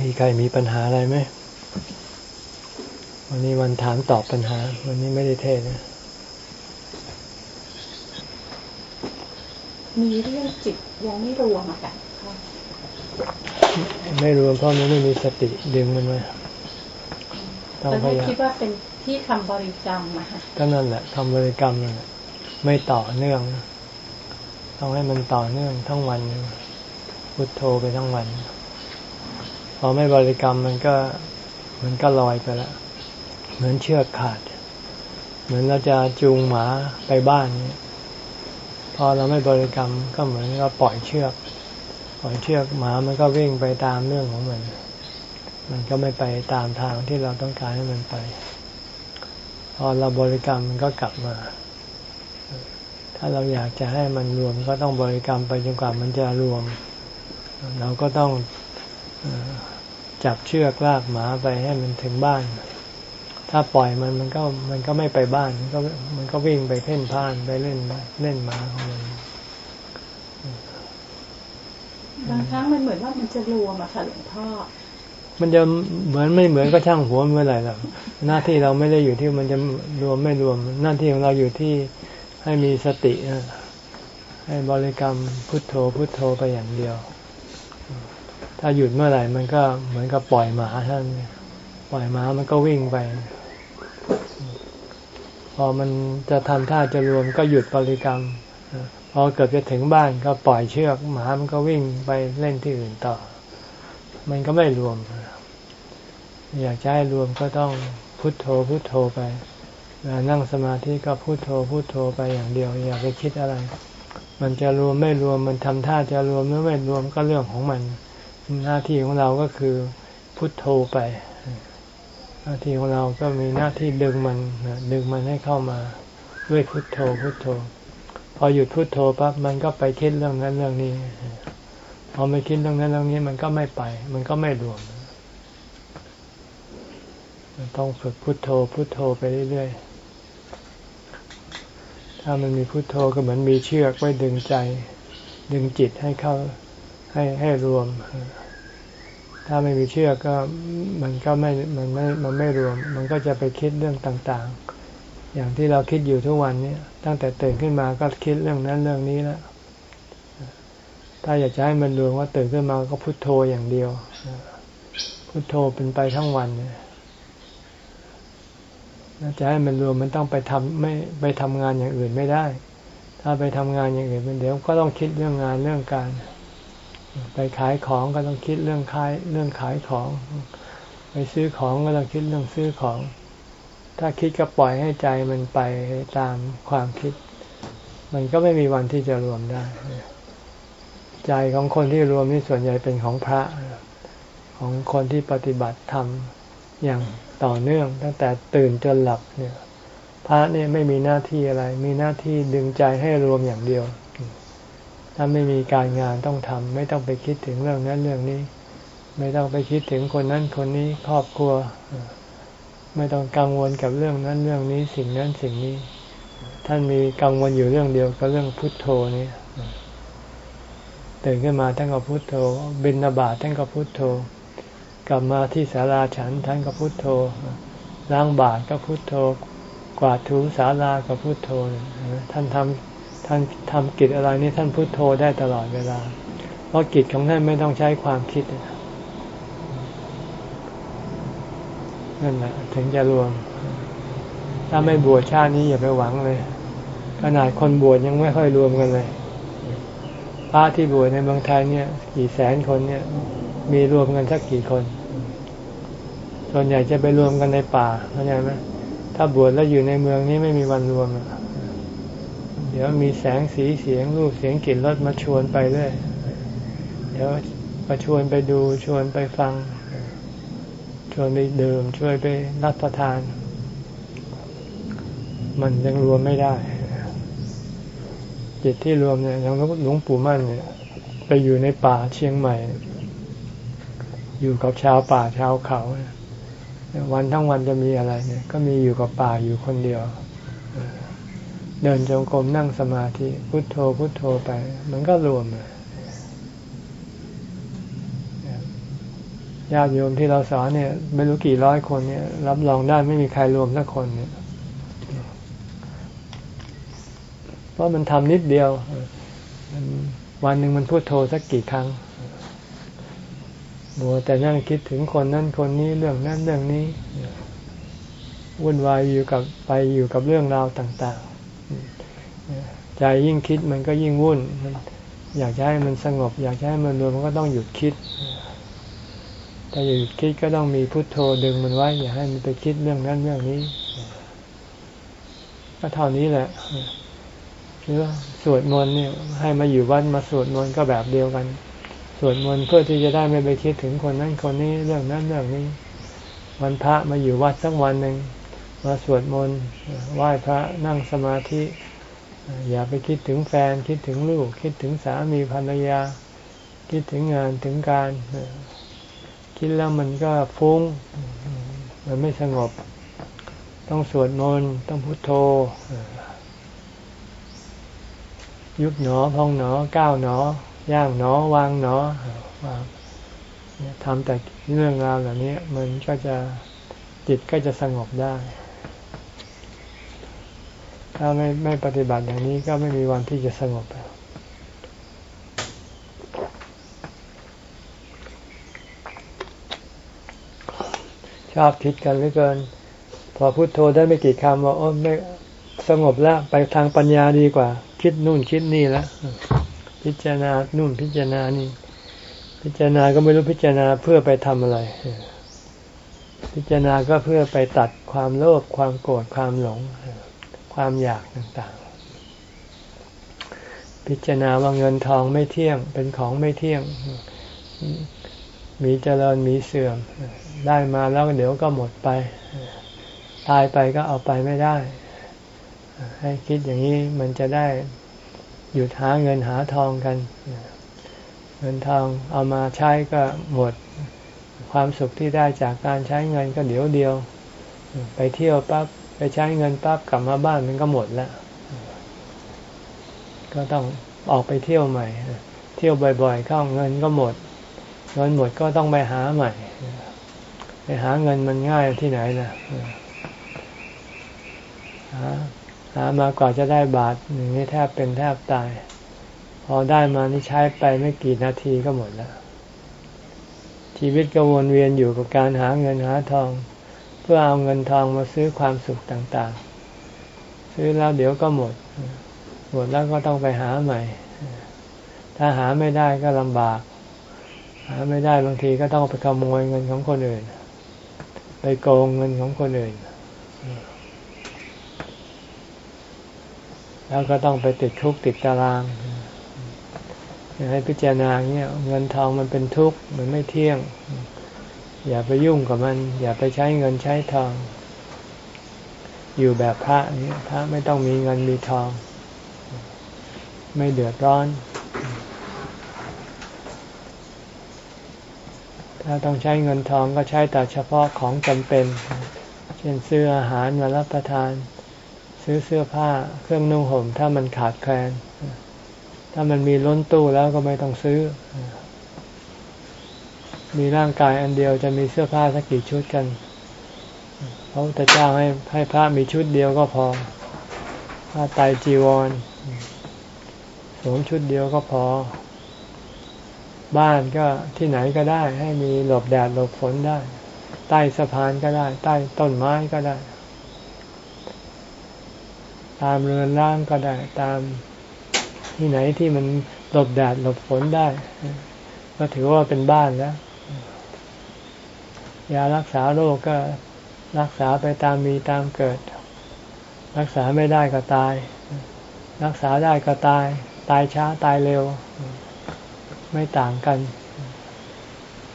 มีใครมีปัญหาอะไรไหมวันนี้วันถามตอบปัญหา วันนี้ไม่ได้เทศนะ มีเรื่องจิตยังไม่รวมอะค่ะไม่รวมเพราะมันไม่มีสติดึงมันไว้ต้องพยายามคิดว่าเป็นที่คำบริกรรมอะค่ะก็นั่นแหละทำบริกรรมนั่นแหละไม่ต่อเนื่องต้องให้มันต่อเนื่องทั้งวันพุทโธไปทั้งวัน พอไม่บริกรรมมันก็มันก็ลอยไปแล้วเหมือนเชือกขาด เหมือนเราจะจูงหมาไปบ้านเนี่ยพอเราไม่บริกรรมก็เหมือนเราปล่อยเชือก ปล่อยเชือกหมามันก็วิ่งไปตามเรื่องของมัน มันก็ไม่ไปตามทางที่เราต้องการให้มันไป พอเราบริกรรมมันก็กลับมา ถ้าเราอยากจะให้มันรวมก็ต้องบริกรรมไปจนกว่ามันจะรวม เราก็ต้อง จับเชือกลากหมาไปให้มันถึงบ้าน ถ้าปล่อยมันมันก็มันก็ไม่ไปบ้านมันก็มันก็วิ่งไปเพ่นพ่านไปเล่นเล่นหมาของมันบางครั้งมันเหมือนว่ามันจะรวมอะค่ะหลวงพ่อมันจะเหมือนไม่เหมือนก็ช่างหัวเมื่อไหร่หรอกหน้าที่เราไม่ได้อยู่ที่มันจะรวมไม่รวม หน้าที่ของเราอยู่ที่ให้มีสติให้บริกรรมพุทโธพุทโธไปอย่างเดียว ถ้าหยุดเมื่อไหร่มันก็เหมือนกับปล่อยหมาท่านปล่อยหมามันก็วิ่งไป พอมันจะทำท่าจะรวมก็หยุดบริกรรมพอเกิดจะถึงบ้านก็ปล่อยเชือกหมามันก็วิ่งไปเล่นที่อื่นต่อ มันก็ไม่รวม อยากจะให้รวมก็ต้องพุโทโธพุโทโธไปเวลานั่งสมาธิก็พุโทโธพุโทโธไปอย่างเดียว อย่าไปคิดอะไร มันจะรวมไม่รวมมันทำท่าจะรวมหรือไม่รวมก็เรื่องของมัน หน้าที่ของเราก็คือพุทโธไป หน้าที่ของเราก็มีหน้าที่ดึงมันดึงมันให้เข้ามาด้วยพุทโธพุทโธ พอหยุดพุทโธปั๊บมันก็ไปคิดเรื่องนั้นเรื่องนี้ พอไม่คิดเรื่องนั้นเรื่องนี้มันก็ไม่ไป มันก็ไม่รวมต้องฝึกพุทโธพุทโธไปเรื่อยๆ ถ้ามันมีพุทโธก็เหมือนมีเชือกไว้ดึงใจ ดึงจิตให้เข้าให้ให้รวม ถ้าไม่มีเชือกก็มันก็ไม่มันไม่มันไม่รวม มันก็จะไปคิดเรื่องต่างๆ อย่างที่เราคิดอยู่ทุกวันนี้ตั้งแต่ตื่นขึ้นมาก็คิดเรื่องนั้นเรื่องนี้แล้วถ้าอยากจะให้มันรวมว่าตื่นขึ้นมาก็พุโทโธอย่างเดียวพุโทโธเป็นไปทั้งวันเนี่ยจะให้มันรวมมันต้องไปทำไม่ไปทำงานอย่างอื่นไม่ได้ ถ้าไปทำงานอย่างอื่นมันเดี๋ยวก็ต้องคิดเรื่องงานเรื่องการ ไปขายของก็ต้องคิดเรื่องขายเรื่องขายของ ไปซื้อของก็ต้องคิดเรื่องซื้อของ ถ้าคิดก็ปล่อยให้ใจมันไปตามความคิด มันก็ไม่มีวันที่จะรวมได้ ใจของคนที่รวมนี่ส่วนใหญ่เป็นของพระ ของคนที่ปฏิบัติธรรมอย่างต่อเนื่อง ตั้งแต่ตื่นจนหลับเนี่ย พระเนี่ยไม่มีหน้าที่อะไร มีหน้าที่ดึงใจให้รวมอย่างเดียว ถ้าไม่มีการงานต้องทำไม่ต้องไปคิดถึงเรื่องนั้นเรื่องนี้ ไม่ต้องไปคิดถึงคนนั้นคนนี้ครอบครัว ไม่ต้องกังวลกับเรื่องนั้นเรื่องนี้สิ่งนั้นสิ่งนี้ ท่านมีกังวลอยู่เรื่องเดียวก็เรื่องพุทโธนี่ตื่นขึ้นมาท่านก็พุทโธ บินนาบาตท่านก็พุทโธ กลับมาที่ศาลาฉันท่านก็พุทโธล้างบาตรก็พุทโธ กวาดถูศาลาก็พุทโธท่านทำ ท่านทำกิจอะไรนี่ท่านพุโทโธได้ตลอดเวลา เพราะกิจของท่านไม่ต้องใช้ความคิดนั่นแหละถึงจะรวม ถ้าไม่บวชชาตินี้อย่าไปหวังเลย ขนาดคนบวชยังไม่ค่อยรวมกันเลยพระที่บวชในเมืองไทยเนี่ย กี่แสนคนเนี่ย มีรวมกันสักกี่คน ส่วนใหญ่จะไปรวมกันในป่าเข้าใจไหมถ้าบวชแล้วอยู่ในเมืองนี้ไม่มีวันรวม เดี๋ยวมีแสงสีเสียงรูปเสียงกลิ่นรสมาชวนไปเรื่อยเดี๋ยวมาชวนไปดูชวนไปฟัง ชวนไปดื่มชวนไปรับประทาน มันยังรวมไม่ได้ จิตที่รวมเนี่ยอย่างหลวงปู่มั่นเนี่ยไปอยู่ในป่าเชียงใหม่ อยู่กับชาวป่าชาวเขาเนี่ยวันทั้งวันจะมีอะไรเนี่ย ก็มีอยู่กับป่าอยู่คนเดียว เดินจงกรมนั่งสมาธิพุโทโธพุโทโธไป มันก็รวมญาติโยมที่เราสอนเนี่ย ไม่รู้กี่ร้อยคนเนี่ย รับรองได้ไม่มีใครรวมสักคนเนี่ยเพราะมันทำนิดเดียววันหนึ่งมันพูดโทรสักกี่ครั้งบัวแต่นั่งคิดถึงคนนั้นคนนี้เรื่องนั้นเรื่องนี้วุ่นวายอยู่กับไปอยู่กับเรื่องราวต่าง ใจยิ่งคิดมันก็ยิ่งวุ่น อยากให้มันสงบ อยากให้มันรวมมันก็ต้องหยุดคิดถ้าหยุดคิดก็ต้องมีพุทโธดึงมันไว้ อย่าให้มันไปคิดเรื่องนั้นเรื่องนี้ ก็เท่านี้แหละหรือสวดมนต์เนี่ยให้มาอยู่วัดมาสวดมนต์ก็แบบเดียวกัน สวดมนต์เพื่อที่จะได้ไม่ไปคิดถึงคนนั้นคนนี้เรื่องนั้นเรื่องนี้ วันพระมาอยู่วัดสักวันหนึ่ง มาสวดมนต์ไหว้พระนั่งสมาธิ อย่าไปคิดถึงแฟนคิดถึงลูก คิดถึงสามีภรรยา คิดถึงงานถึงการ คิดแล้วมันก็ฟุ้ง มันไม่สงบ ต้องสวดมนต์ต้องพุโทโธ ยุบหนอพองหนอก้าวหนอย่างหนอวางหนอวางทำแต่เรื่องราวเหล่านี้มันก็จะจิตก็จะสงบได้ ถ้าไม่ไม่ปฏิบัติอย่างนี้ก็ไม่มีวันที่จะสงบชอบคิดกันเหลือเกิน พอพุโทโธได้ไม่กี่คำว่าโอ้ไม่สงบแล้วไปทางปัญญาดีกว่า คิดนู่นคิดนี่แล้วพิจารณานู่นพิจารณานี่ พิจารณาก็ไม่รู้พิจารณาเพื่อไปทำอะไร พิจารณาก็เพื่อไปตัดความโลภความโกรธความหลง ความอยากต่างๆ พิจารณาว่าเงินทองไม่เที่ยง เป็นของไม่เที่ยง มีเจริญมีเสื่อม ได้มาแล้วเดี๋ยวก็หมดไป ตายไปก็เอาไปไม่ได้ ให้คิดอย่างนี้มันจะได้หยุดหาเงินหาทองกัน เงินทองเอามาใช้ก็หมด ความสุขที่ได้จากการใช้เงินก็เดี๋ยวเดียว ไปเที่ยวปั๊บ ไปใช้เงินปั๊บกลับมาบ้านมันก็หมดแล้วก็ต้องออกไปเที่ยวใหม่ เที่ยวบ่อยๆเข้าเงินก็หมด เงินหมดก็ต้องไปหาใหม่ ไปหาเงินมันง่ายที่ไหนนะหาหามากว่าจะได้บาทหนึ่งนี่แทบเป็นแทบตาย พอได้มานี่ใช้ไปไม่กี่นาทีก็หมดแล้ว ชีวิตก็วนเวียนอยู่กับการหาเงินหาทอง พื่อเอาเงินทองมาซื้อความสุขต่างๆ ซื้อแล้วเดี๋ยวก็หมด หมดแล้วก็ต้องไปหาใหม่ ถ้าหาไม่ได้ก็ลำบาก หาไม่ได้บางทีก็ต้องไปขโมยเงินของคนอื่น ไปโกงเงินของคนอื่น แล้วก็ต้องไปติดคุกติดตารางให้พิจารณาเนี่ยเงินทองมันเป็นทุกข์มันไม่เที่ยง อย่าไปยุ่งกับมัน อย่าไปใช้เงินใช้ทอง อยู่แบบพระนี่พระไม่ต้องมีเงินมีทอง ไม่เดือดร้อน ถ้าต้องใช้เงินทองก็ใช้แต่เฉพาะของจำเป็น เช่นซื้ออาหารมารับประทาน ซื้อเสื้อผ้าเครื่องนุ่งห่ม ถ้ามันขาดแคลน ถ้ามันมีล้นตู้แล้วก็ไม่ต้องซื้อ มีร่างกายอันเดียวจะมีเสื้อผ้าสักกี่ชุดกันพระพุทธเจ้าให้ให้พระมีชุดเดียวก็พอผ้าไตจีวรสวมชุดเดียวก็พอ บ้านก็ที่ไหนก็ได้ ให้มีหลบแดดหลบฝนได้ ใต้สะพานก็ได้ ใต้ต้นไม้ก็ได้ ตามเรือนร่างก็ได้ ตามที่ไหนที่มันหลบแดดหลบฝนได้ ก็ถือว่าเป็นบ้านแล้ว ยารักษาโรคก็รักษาไปตามมีตามเกิด รักษาไม่ได้ก็ตาย รักษาได้ก็ตาย ตายช้าตายเร็ว ไม่ต่างกัน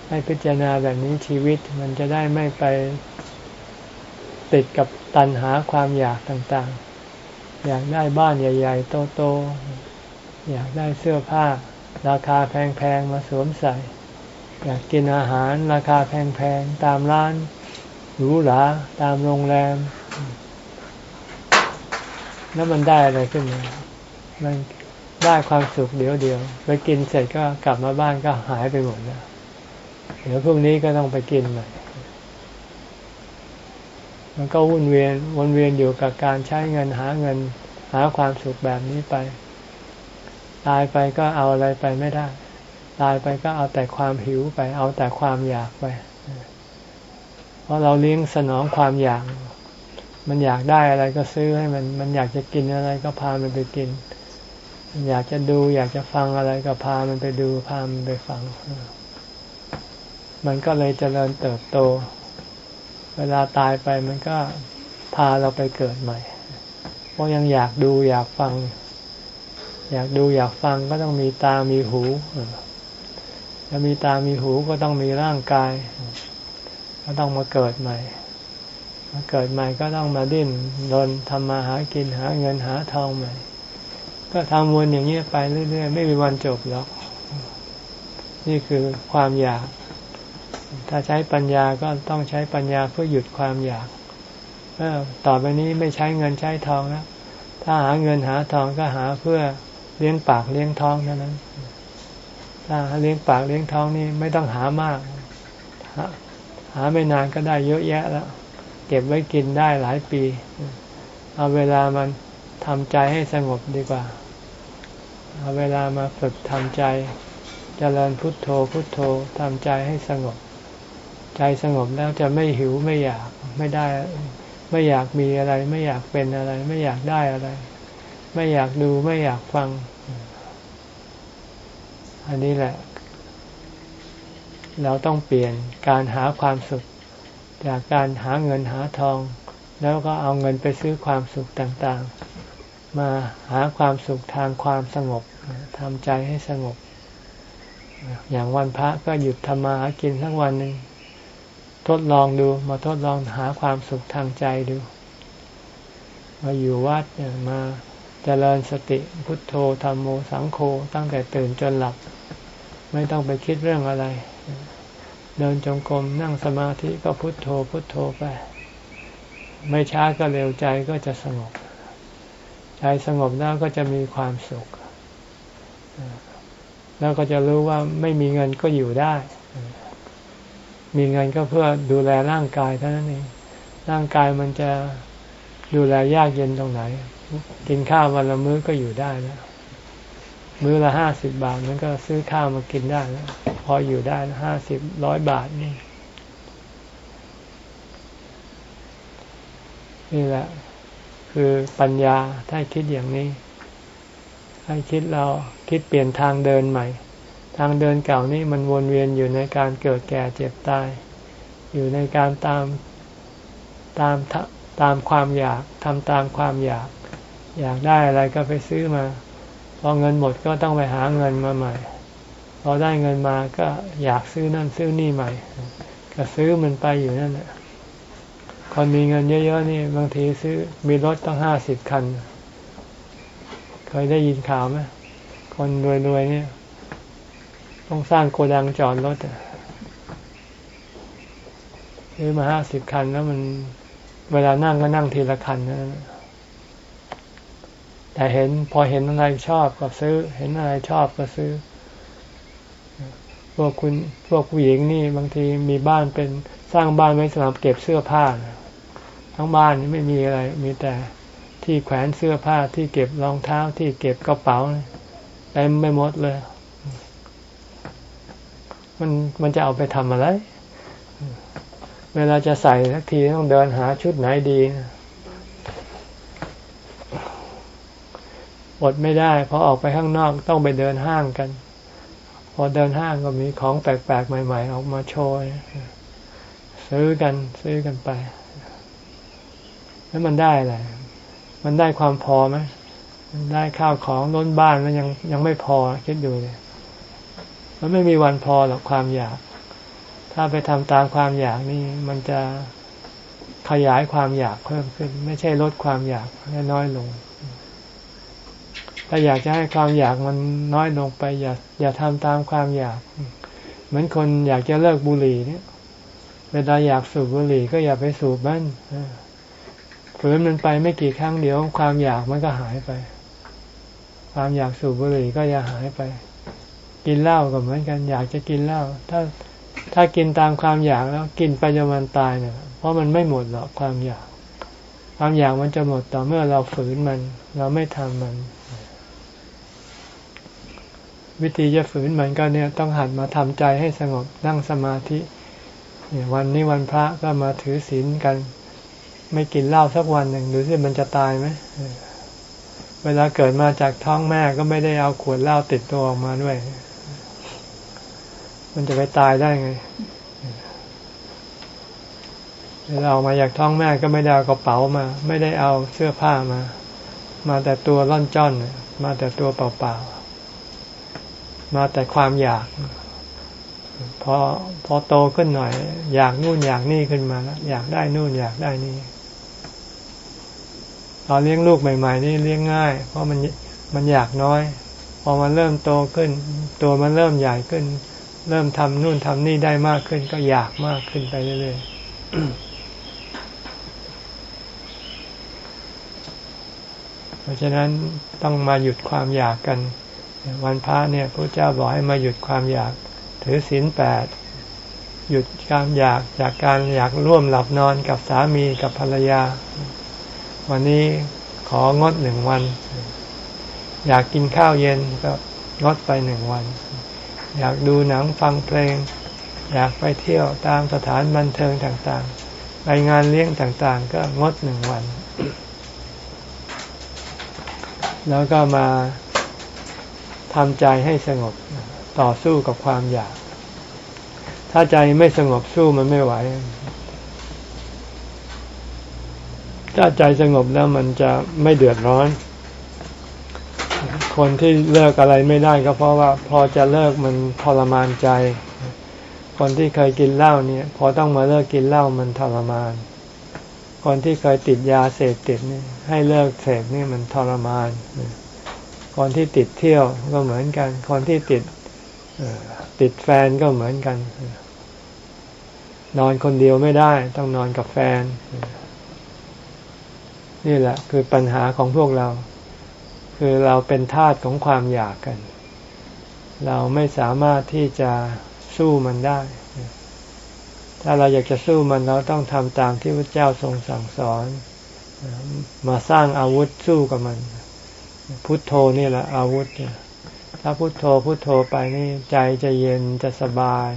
ให้พิจารณาแบบนี้ชีวิตมันจะได้ไม่ไปติดกับตัณหาความอยากต่างๆ อยากได้บ้านใหญ่ ๆ โตๆ อยากได้เสื้อผ้า ราคาแพง ๆ มาสวมใส่ อยากกินอาหารราคาแพงๆ ตามร้านหรูหราตามโรงแรม แล้วมันได้อะไรขึ้นมามันได้ความสุขเดียวเดียวไปกินเสร็จก็กลับมาบ้านก็หายไปหมดแล้วเดี๋ยวพรุ่งนี้ก็ต้องไปกินใหม่มันก็วนเวียนวนเวียนอยู่กับการใช้เงินหาเงินหาความสุขแบบนี้ไป ตายไปก็เอาอะไรไปไม่ได้ ตายไปก็เอาแต่ความหิวไป เอาแต่ความอยากไปเพราะเราเลี้ยงสนองความอยาก มันอยากได้อะไรก็ซื้อให้มัน มันอยากจะกินอะไรก็พามันไปกิน มันอยากจะดู อยากจะฟังอะไรก็พามันไปดู พามันไปฟัง มันก็เลยเจริญเติบโต เวลาตายไปมันก็พาเราไปเกิดใหม่ เพราะยังอยากดูอยากฟัง อยากดูอยากฟังก็ต้องมีตามีหู ถ้ามีตามีหูก็ต้องมีร่างกาย ก็ต้องมาเกิดใหม่มาเกิดใหม่ก็ต้องมาดิ้นรนทำมาหากินหาเงินหาทองใหม่ ก็ทำวนอย่างนี้ไปเรื่อยๆไม่มีวันจบหรอก นี่คือความอยาก ถ้าใช้ปัญญาก็ต้องใช้ปัญญาเพื่อหยุดความอยากเออต่อไปนี้ไม่ใช้เงินใช้ทองแล้วถ้าหาเงินหาทองก็หาเพื่อเลี้ยงปากเลี้ยงท้องเท่านั้น ถ้าเลี้ยงปากเลี้ยงท้องนี่ไม่ต้องหามาก หาไม่นานก็ได้เยอะแยะแล้ว เก็บไว้กินได้หลายปี เอาเวลามันทำใจให้สงบดีกว่า เอาเวลามาฝึกทำใจจเจริญพุทโธพุทโธทำใจให้สงบ ใจสงบแล้วจะไม่หิวไม่อยากไม่ได้ ไม่อยากมีอะไร ไม่อยากเป็นอะไร ไม่อยากได้อะไร ไม่อยากดูไม่อยากฟัง อันนี้แหละ เราต้องเปลี่ยนการหาความสุข จากการหาเงินหาทอง แล้วก็เอาเงินไปซื้อความสุขต่างๆ มาหาความสุขทางความสงบทำใจให้สงบ อย่างวันพระก็หยุดทำมาหากินทั้งวันหนึ่งทดลองดูมาทดลองหาความสุขทางใจดู มาอยู่วัดมาเจริญสติพุทโธธรรมโมสังโฆตั้งแต่ตื่นจนหลับ ไม่ต้องไปคิดเรื่องอะไร เดินจงกรมนั่งสมาธิก็พุทโธพุทโธไป ไม่ช้าก็เร็วใจก็จะสงบ ใจสงบแล้วก็จะมีความสุข แล้วก็จะรู้ว่าไม่มีเงินก็อยู่ได้ มีเงินก็เพื่อดูแลร่างกายเท่านั้นเองร่างกายมันจะดูแลยากเย็นตรงไหน กินข้าววันละมื้อก็อยู่ได้แล้ว มื้อละห้าสิบบาทมันก็ซื้อข้าวมากินได้แล้วพออยู่ได้ห้าสิบร้อยบาทนี่นี่แหละ คือปัญญาถ้าคิดอย่างนี้ ให้คิดเราคิดเปลี่ยนทางเดินใหม่ ทางเดินเก่านี้มันวนเวียนอยู่ในการเกิดแก่เจ็บตาย อยู่ในการตามตามตามความอยากทำตามความอยาก อยากได้อะไรก็ไปซื้อมา พอเงินหมดก็ต้องไปหาเงินมาใหม่ พอได้เงินมาก็อยากซื้อนั่นซื้อนี่ใหม่ ก็ซื้อมันไปอยู่นั่นแหละคนมีเงินเยอะๆนี่บางทีซื้อมีรถต้องห้าสิบคัน เคยได้ยินข่าวไหมคนรวยๆเนี่ย ต้องสร้างโกดังจอดรถซื้อมาห้าสิบคันแล้วมัน เวลานั่งก็นั่งทีละคันนะ แต่เห็นพอเห็นอะไรชอบก็ซื้อ เห็นอะไรชอบก็ซื้อ พวกคุณพวกผู้หญิงนี่บางทีมีบ้านเป็นสร้างบ้านไว้สำหรับเก็บเสื้อผ้า ทั้งบ้านนี่ไม่มีอะไร มีแต่ที่แขวนเสื้อผ้าที่เก็บรองเท้าที่เก็บกระเป๋าเต็มไปหมดเลย มันมันจะเอาไปทำอะไร เวลาจะใส่สักทีต้องเดินหาชุดไหนดี อดไม่ได้พอออกไปข้างนอกต้องไปเดินห้างกัน พอเดินห้างก็มีของแปลกๆ ใหม่ ๆ ออกมาโชว์ซื้อกันซื้อกันไป แล้วมันได้อะไรมันได้ความพอไหมมันได้ข้าวของล้นบ้านแล้วยังยังไม่พอคิดดูเลยมันไม่มีวันพอหรอกความอยาก ถ้าไปทำตามความอยากนี่มันจะขยายความอยากเพิ่มขึ้น ไม่ใช่ลดความอยากให้น้อยลง ถ้าอยากจะให้ความอยากมันน้อยลงไป อย่าอย่าทำตามความอยาก เหมือนคนอยากจะเลิกบุหรี่เนี่ย เวลาอยากสูบบุหรี่ก็อย่าไปสูบมันฝืนมันไปไม่กี่ครั้งเดียว ความอยากมันก็หายไป ความอยากสูบบุหรี่ก็จะหายไป กินเหล้าก็เหมือนกัน อยากจะกินเหล้าถ้าถ้ากินตามความอยากแล้วกินไปจนวันตายเนี่ยเพราะมันไม่หมดหรอกความอยาก ความอยากมันจะหมดต่อเมื่อเราฝืนมัน เราไม่ทำมัน วิธีจะฝืนมันก็เนี่ยต้องหัดมาทำใจให้สงบนั่งสมาธิเนี่ยวันนี้วันพระก็มาถือศีลกัน ไม่กินเหล้าสักวันหนึ่งดูสิมันจะตายไหมเวลาเกิดมาจากท้องแม่ก็ไม่ได้เอาขวดเหล้าติดตัวออกมาด้วย มันจะไปตายได้ไงเวลาออกมาจากท้องแม่ก็ไม่ได้เอากระเป๋ามา ไม่ได้เอาเสื้อผ้ามา มาแต่ตัวร่อนจ้อน มาแต่ตัวเปล่าๆ มาแต่ความอยาก พอพอโตขึ้นหน่อย อยากนู่นอยากนี่ขึ้นมาแล้วอยากได้นู่นอยากได้นี่ตอนเลี้ยงลูกใหม่ ๆ นี่เลี้ยงง่าย เพราะมันมันอยากน้อย พอมันเริ่มโตขึ้น ตัวมันเริ่มใหญ่ขึ้น เริ่มทำนู่นทำนี่ได้มากขึ้น ก็อยากมากขึ้นไปเรื่อยๆเพราะฉะนั้นต้องมาหยุดความอยากกัน วันพระเนี่ยพระเจ้าบอกให้มาหยุดความอยากถือศีลแปดหยุดการอยากจากการอยากร่วมหลับนอนกับสามีกับภรรยา วันนี้ของดหนึ่งวัน อยากกินข้าวเย็นก็งดไปหนึ่งวัน อยากดูหนังฟังเพลง อยากไปเที่ยวตามสถานบันเทิงต่างๆ ไปงานเลี้ยงต่างๆ ก็งดหนึ่งวัน แล้วก็มา ทำใจให้สงบต่อสู้กับความอยาก ถ้าใจไม่สงบสู้มันไม่ไหว ถ้าใจสงบแล้วมันจะไม่เดือดร้อน คนที่เลิกอะไรไม่ได้ก็เพราะว่า พอจะเลิกมันทรมานใจ คนที่เคยกินเหล้าเนี่ย พอต้องมาเลิกกินเหล้ามันทรมาน คนที่เคยติดยาเสพติดนี่ให้เลิกเสพนี่มันทรมาน คนที่ติดเที่ยวก็เหมือนกัน คนที่ติดติดแฟนก็เหมือนกัน นอนคนเดียวไม่ได้ ต้องนอนกับแฟน นี่แหละ คือปัญหาของพวกเรา คือเราเป็นทาสของความอยากกัน เราไม่สามารถที่จะสู้มันได้ ถ้าเราอยากจะสู้มันเราต้องทำตามที่พระเจ้าทรงสั่งสอน มาสร้างอาวุธสู้กับมัน พุทโธนี่แหละอาวุธถ้าพุทโธพุทโธไปนี่ใจจะเย็นจะสบาย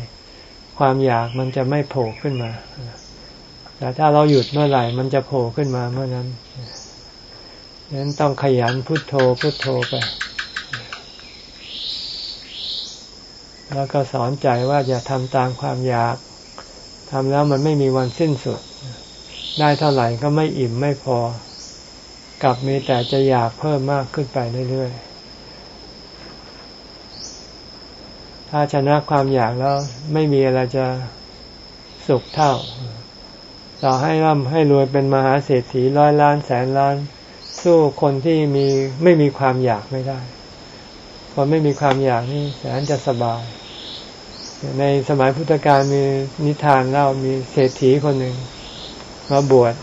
ความอยากมันจะไม่โผล่ขึ้นมา แต่ถ้าเราหยุดเมื่อไหร่มันจะโผล่ขึ้นมาเมื่อนั้นดังนั้นต้องขยันพุทโธพุทโธไป แล้วก็สอนใจว่าอย่าทำตามความอยากทำแล้วมันไม่มีวันสิ้นสุด ได้เท่าไหร่ก็ไม่อิ่มไม่พอ กลับมีแต่จะอยากเพิ่มมากขึ้นไปเรื่อยๆ ถ้าชนะความอยากแล้วไม่มีอะไรจะสุขเท่า ต่อให้ร่ำให้รวยเป็นมหาเศรษฐีร้อยล้านแสนล้าน สู้คนที่มีไม่มีความอยากไม่ได้ คนไม่มีความอยากนี่แสนจะสบาย ในสมัยพุทธกาลมีนิทานเล่ามีเศรษฐีคนหนึ่งมาบวช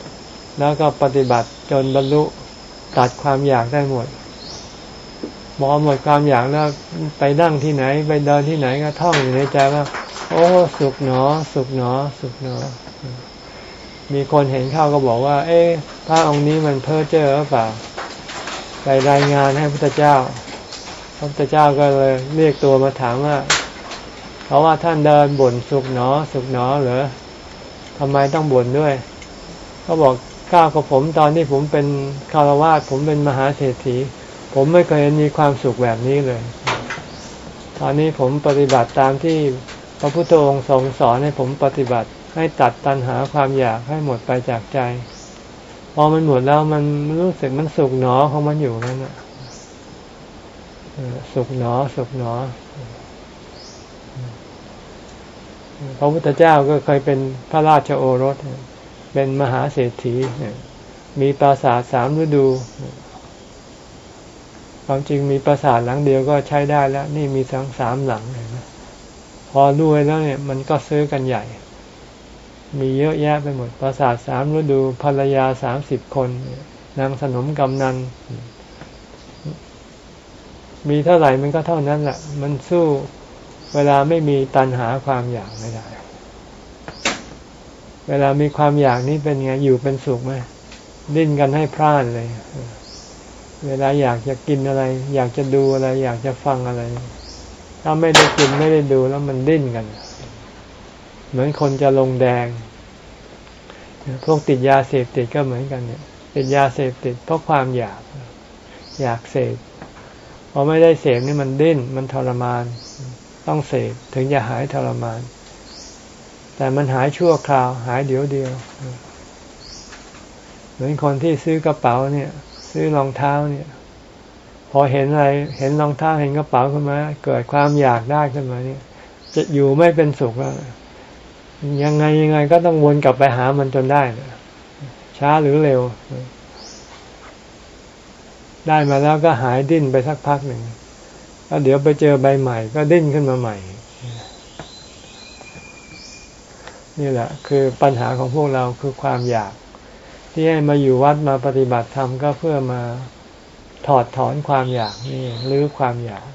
แล้วก็ปฏิบัติจนบรรลุ ตัดความอยากได้หมดมอหมดความอยากแล้วไปนั่งที่ไหน ไปเดินที่ไหนก็ท่องอยู่ในใจว่า โอ้สุขหนอ สุขหนอ สุขหนอ มีคนเห็นเข้าก็บอกว่า เอ๊ะพระองค์นี้มันเพ้อเจ้อหรือเปล่าไปรายงานให้พระเจ้า พระพุทธเจ้าก็เลยเรียกตัวมาถามว่า เพราะว่าท่านเดินบ่นสุขหนอ สุขหนอเหรอทำไมต้องบ่นด้วยก็บอก ก้าวกับผมตอนที่ผมเป็นคารวาสผมเป็นมหาเศรษฐี ผมไม่เคยมีความสุขแบบนี้เลย ตอนนี้ผมปฏิบัติตามที่พระพุทธองค์ทรงสอนให้ผมปฏิบัติให้ตัดตัณหาความอยากให้หมดไปจากใจ พอมันหมดแล้วมันรู้สึกมันสุขหนอของมันอยู่นั่นแหะสุขหนอสุขหนอพระพุทธเจ้าก็เคยเป็นพระราชโอรส เป็นมหาเศรษฐี มีปราสาทสามฤดู ความจริงมีปราสาทหลังเดียวก็ใช้ได้แล้ว นี่มีทั้งสามหลังพอรวยแล้วเนี่ย มันก็ซื้อกันใหญ่ มีเยอะแยะไปหมด ปราสาทสามฤดูภรรยาสามสิบคน นางสนมกำนันมีเท่าไหร่มันก็เท่านั้นแหละ มันสู้เวลาไม่มีตัณหาความอยากไม่ได้ เวลามีความอยากนี้เป็นไงอยู่เป็นสุขไหมดิ้นกันให้พลาดเลย เวลาอยากจะกินอะไร อยากจะดูอะไร อยากจะฟังอะไร ถ้าไม่ได้กินไม่ได้ดูแล้วมันดิ้นกัน เหมือนคนจะลงแดง พวกติดยาเสพติดก็เหมือนกันเนี่ย ติดยาเสพติดเพราะความอยาก อยากเสพพอไม่ได้เสพนี่มันดิ้นมันทรมาน ต้องเสพถึงจะหายทรมาน แต่มันหายชั่วคราว หายเดี๋ยวเดียว เหมือนคนที่ซื้อกระเป๋าเนี่ย ซื้อรองเท้าเนี่ย พอเห็นอะไร เห็นรองเท้าเห็นกระเป๋าขึ้นมา เกิดความอยากได้ขึ้นมาเนี่ย จะอยู่ไม่เป็นสุขแล้วยังไงยังไงก็ต้องวนกลับไปหามันจนได้ช้าหรือเร็ว ได้มาแล้วก็หายดิ้นไปสักพักหนึ่งแล้วเดี๋ยวไปเจอใบใหม่ ก็ดิ้นขึ้นมาใหม่ นี่แหละ คือปัญหาของพวกเราคือความอยาก ที่ให้มาอยู่วัดมาปฏิบัติธรรมก็เพื่อมาถอดถอนความอยากนี่หรือความอยาก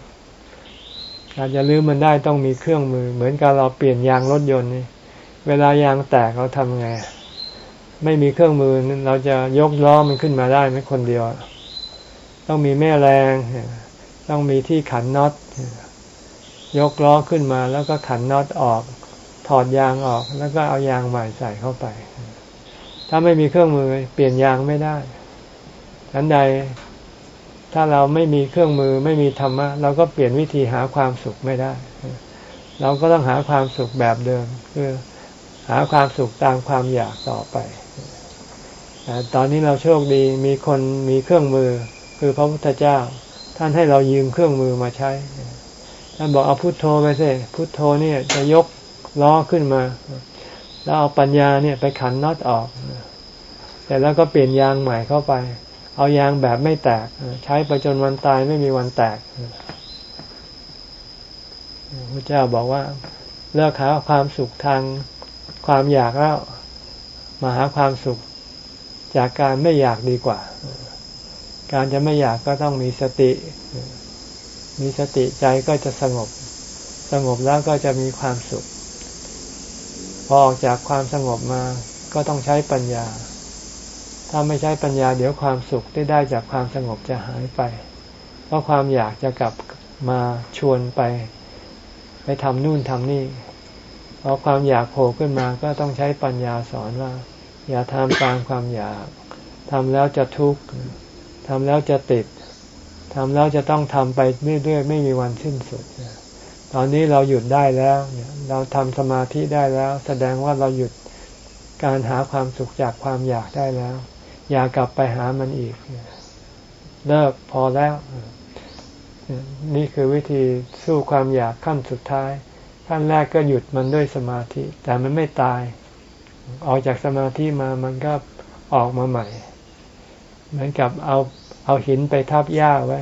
การจะลื้อมันได้ต้องมีเครื่องมือ เหมือนกับเราเปลี่ยนยางรถยนต์นี่เวลายางแตกเราทำไง ไม่มีเครื่องมือเราจะยกล้อมันขึ้นมาได้ไหมคนเดียว ต้องมีแม่แรง ต้องมีที่ขันน็อตยกล้อขึ้นมาแล้วก็ขันน็อตออก ถอดยางออกแล้วก็เอายางใหม่ใส่เข้าไป ถ้าไม่มีเครื่องมือเปลี่ยนยางไม่ได้ฉันใดถ้าเราไม่มีเครื่องมือไม่มีธรรมะเราก็เปลี่ยนวิธีหาความสุขไม่ได้ เราก็ต้องหาความสุขแบบเดิม คือหาความสุขตามความอยากต่อไปตอนนี้เราโชคดีมีคนมีเครื่องมือ คือพระพุทธเจ้า ท่านให้เรายืมเครื่องมือมาใช้ท่านบอกเอาพุโทโธไปสิพุโทโธเนี่ยจะยก ล้อขึ้นมา แล้วเอาปัญญาเนี่ยไปขันน็อตออกแต่แล้วก็เปลี่ยนยางใหม่เข้าไป เอายางแบบไม่แตก ใช้ไปจนวันตายไม่มีวันแตกพระเจ้าบอกว่าเลิกหาความสุขทางความอยากแล้วมาหาความสุขจากการไม่อยากดีกว่า การจะไม่อยากก็ต้องมีสติ มีสติใจก็จะสงบ สงบแล้วก็จะมีความสุข พอออกจากความสงบมาก็ต้องใช้ปัญญา ถ้าไม่ใช้ปัญญาเดี๋ยวความสุขที่ได้จากความสงบจะหายไป เพราะความอยากจะกลับมาชวนไป ไปทำนู่นทำนี่พอความอยากโผล่ขึ้นมาก็ต้องใช้ปัญญาสอนว่า อย่าทำตามความอยากทำแล้วจะทุกข์ทำแล้วจะติดทำแล้วจะต้องทำไปเรื่อยๆไม่มีวันสิ้นสุด ตอนนี้เราหยุดได้แล้วเราทำสมาธิได้แล้ว แสดงว่าเราหยุดการหาความสุขจากความอยากได้แล้ว อย่ากลับไปหามันอีก เลิกพอแล้ว นี่คือวิธีสู้ความอยากขั้นสุดท้ายขั้นแรกก็หยุดมันด้วยสมาธิ แต่มันไม่ตาย ออกจากสมาธิมามันก็ออกมาใหม่ เหมือนกับเอาเอาหินไปทับหญ้าไว้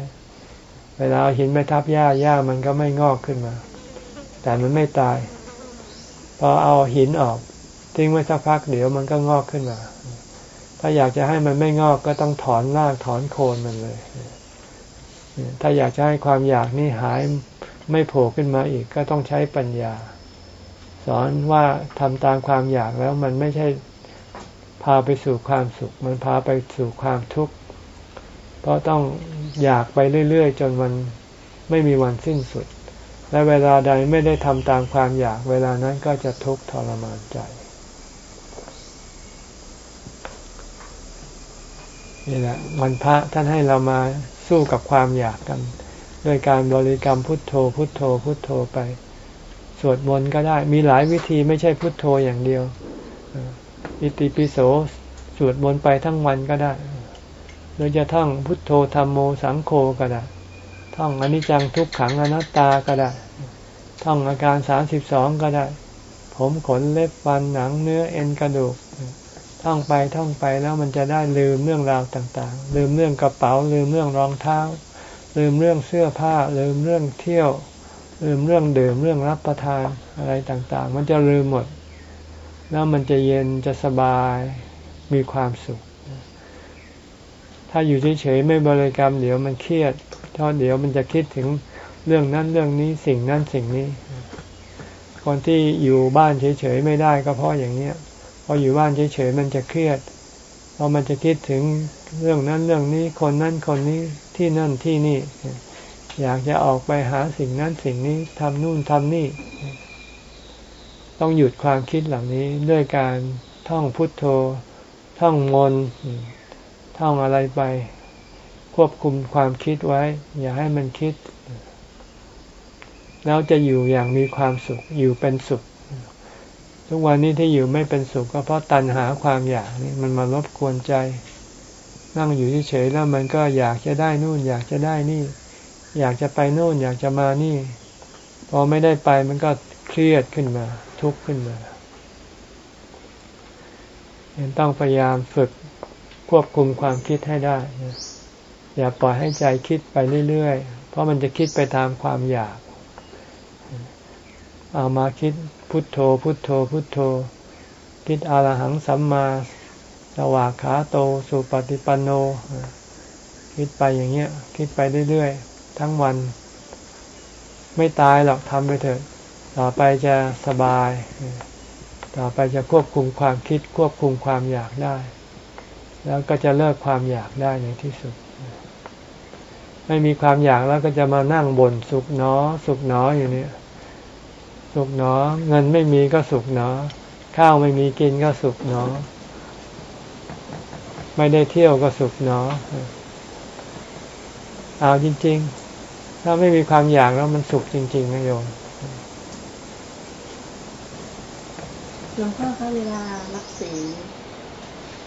เวลาหินไปทับหญ้าหญ้ามันก็ไม่งอกขึ้นมา แต่มันไม่ตาย พอเอาหินออก ทิ้งไว้สักพักเดี๋ยวมันก็งอกขึ้นมา ถ้าอยากจะให้มันไม่งอกก็ต้องถอนรากถอนโคนมันเลย ถ้าอยากจะให้ความอยากนี่หายไม่โผล่ขึ้นมาอีกก็ต้องใช้ปัญญา สอนว่าทำตามความอยากแล้วมันไม่ใช่พาไปสู่ความสุข มันพาไปสู่ความทุกข์เพราะต้อง อยากไปเรื่อยๆ จนมันไม่มีวันสิ้นสุด และเวลาใดไม่ได้ทำตามความอยากเวลานั้นก็จะทุกข์ทรมานใจนี่แหละวันพระท่านให้เรามาสู้กับความอยากกันด้วยการบริกรรมพุทโธ พุทโธ พุทโธไป สวดมนต์ก็ได้มีหลายวิธีไม่ใช่พุทโธอย่างเดียวอิติปิโสสวดมนต์ไปทั้งวันก็ได้ หรือจะท่องพุทโธธรรมโมสังโฆก็ได้ท่องอนิจจังทุกขังอนัตตาก็ได้ท่องอาการสามสิบสองก็ได้ ผมขนเล็บฟันหนังเนื้อเอ็นกระดูก ท่องไปท่องไปแล้วมันจะได้ลืมเรื่องราวต่างๆ ลืมเรื่องกระเป๋า ลืมเรื่องรองเท้า ลืมเรื่องเสื้อผ้า ลืมเรื่องเที่ยว ลืมเรื่องดื่มเรื่องรับประทานอะไรต่างๆ มันจะลืมหมด แล้วมันจะเย็นจะสบายมีความสุข ถ้าอยู่เฉยๆไม่บริกรรมเดี๋ยวมันเครียดทอดเดี๋ยวมันจะคิดถึงเรื่องนั้นเรื่องนี้สิ่งนั้นสิ่งนี้ คนที่อยู่บ้านเฉยๆไม่ได้ก็เพราะอย่างเนี้ยพออยู่บ้านเฉยๆมันจะเครียดเพราะมันจะคิดถึงเรื่องนั้นเรื่องนี้คนนั้นคนนี้ที่นั่นที่นี่ อยากจะออกไปหาสิ่งนั้นสิ่งนี้ทำนู่นทำนี่ ต้องหยุดความคิดเหล่านี้ด้วยการท่องพุทโธ ท่องมน ท่องอะไรไป ควบคุมความคิดไว้ อย่าให้มันคิด แล้วจะอยู่อย่างมีความสุข อยู่เป็นสุข ทุกวันนี้ที่อยู่ไม่เป็นสุขก็เพราะตัณหาความอยากนี่มันมารบกวนใจ นั่งอยู่เฉยๆแล้วมันก็อยากจะได้นู่น อยากจะได้นี่ อยากจะไปโน่น อยากจะมานี่ พอไม่ได้ไปมันก็เครียดขึ้นมา ทุกข์ขึ้นมายังต้องพยายามฝึก ควบคุมความคิดให้ได้ อย่าปล่อยให้ใจคิดไปเรื่อยๆ เพราะมันจะคิดไปตามความอยาก เอามาคิดพุทโธ พุทโธ พุทโธ คิดอรหังสัมมาสวากขาโตสุปฏิปันโน คิดไปอย่างเงี้ย คิดไปเรื่อยๆ ทั้งวัน ไม่ตายหรอกทำไปเถอะ ต่อไปจะสบาย ต่อไปจะควบคุมความคิดควบคุมความอยากได้ แล้วก็จะเลิกความอยากได้ในที่สุด ไม่มีความอยากแล้วก็จะมานั่งบนสุขเนอ สุขเนออยู่เนี่ย สุขเนอ เงินไม่มีก็สุขเนอ ข้าวไม่มีกินก็สุขเนอ ไม่ได้เที่ยวก็สุขเนอ เอาจริง ๆ ถ้าไม่มีความอยากแล้วมันสุขจริงๆนะโยมหลวงพ่อคะเวลารับศีล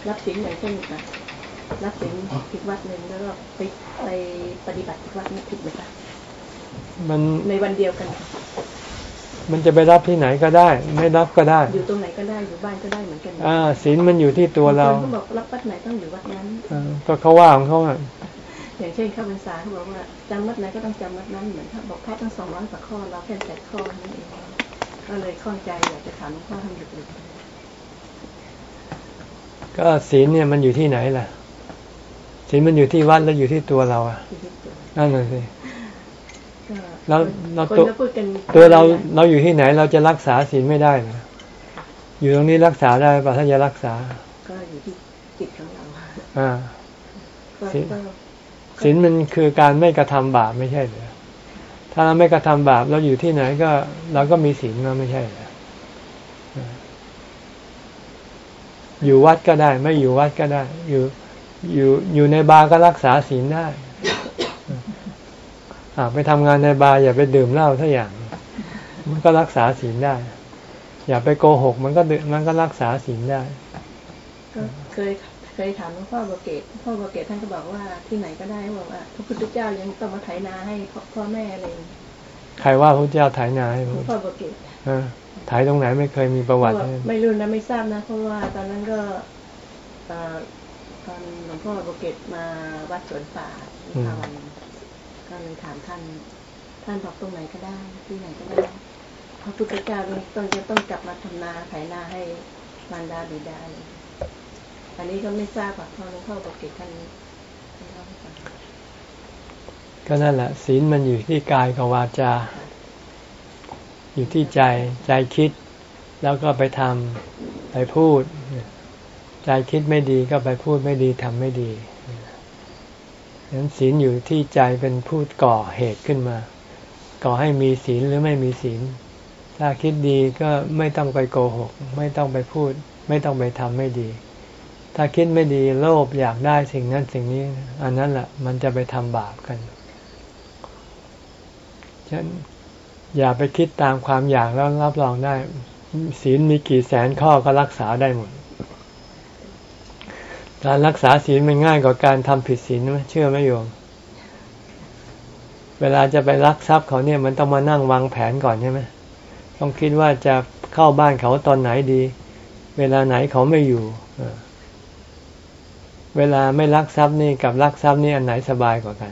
รับศีลไหนเช่นคะรับศีลอีกวัดหนึ่งแล้วก็ไปไปปฏิบัติอีกวัดนึงผิดไหมคะมันในวันเดียวกัน มันจะไปรับที่ไหนก็ได้ ไม่รับก็ได้ อยู่ตรงไหนก็ได้อยู่บ้านก็ได้เหมือนกันอ่าศีลมันอยู่ที่ตัวเราเขาบอกรับวัดไหนต้องอยู่วัดนั้นก็เขาว่าของเขาอะอย่างเช่นข้าพรรษาเขาบอกว่าจำวัดไหนก็ต้องจำวัดนั้นเหมือนถ้าบอกพระตั้งสองร้อยกว่าข้อเราแค่แปดข้อนั่นเองก็เลยข้องใจอยากจะถามหลวงพ่อทำหยุดเลย ก็ศีลเนี่ยมันอยู่ที่ไหนล่ะศีลมันอยู่ที่วัดแล้วอยู่ที่ตัวเราอะนั่นเลยสิเราเราตัวตัวเราเราอยู่ที่ไหนเราจะรักษาศีลไม่ได้นะอยู่ตรงนี้รักษาได้ป่ะถ้าจะรักษา ก็อยู่ที่จิตของเราอ่าศีลมันคือการไม่กระทำบาปไม่ใช่เหรอถ้าเราไม่กระทำบาปเราอยู่ที่ไหนก็ เราก็มีศีลมาไม่ใช่เหรอ อยู่วัดก็ได้ ไม่อยู่วัดก็ได้ อยู่อยู่อยู่ในบาร์ก็รักษาศีลได้อ่าไปทำงานในบาร์อย่าไปดื่มเหล้าทุกอย่าง มันก็รักษาศีลได้ อย่าไปโกหก มันก็มันก็รักษาศีลได้ก็เคยเคยถามหลวงพ่อบเกตพ่อบเกตท่านก็บอกว่าที่ไหนก็ได้บอกว่าพระพุทธเจ้ายังต้องมาไถนาให้พ่อแม่อะไรใครว่าพระเจ้าไถนาให้พ่อบเกต ไถตรงไหนไม่เคยมีประวัติ ไม่รู้นะไม่ทราบนะ เพราะว่าตอนนั้นก็ตอนหลวงพ่อบเกตมาวัดสวนป่าทวันก็เลยถามท่าน ท่านบอกตรงไหนก็ได้ ที่ไหนก็ได้พระพุทธเจ้าต้องจะต้องกลับมาทำนาไถนาให้มารดาบิดาเลยอันนี้ก็ไม่ทราบค่ะพ่อหลวงพ่อบอกเกตท่านก็นั่นแหละศีลมันอยู่ที่กายกับวาจา อยู่ที่ใจใจคิดแล้วก็ไปทำไปพูด ใจคิดไม่ดีก็ไปพูดไม่ดีทำไม่ดีฉะนั้นศีลอยู่ที่ใจเป็นพูดก่อเหตุขึ้นมา ก่อให้มีศีลหรือไม่มีศีล ถ้าคิดดีก็ไม่ต้องไปโกหก ไม่ต้องไปพูด ไม่ต้องไปทำไม่ดี ถ้าคิดไม่ดีโลภอยากได้สิ่งนั้นสิ่งนี้ อันนั้นแหละมันจะไปทำบาปกันฉะนั้น อย่าไปคิดตามความอยากแล้วรับรองได้ ศีลมีกี่แสนข้อก็รักษาได้หมด การรักษาศีลมันง่ายกว่าการทำผิดศีลไหมเชื่อไหมโยม เวลาจะไปรักทรัพย์เขาเนี่ยมันต้องมานั่งวางแผนก่อนใช่ไหมต้องคิดว่าจะเข้าบ้านเขาตอนไหนดี เวลาไหนเขาไม่อยู่เวลาไม่รักทรัพย์นี่กับรักทรัพย์นี่อันไหนสบายกว่ากัน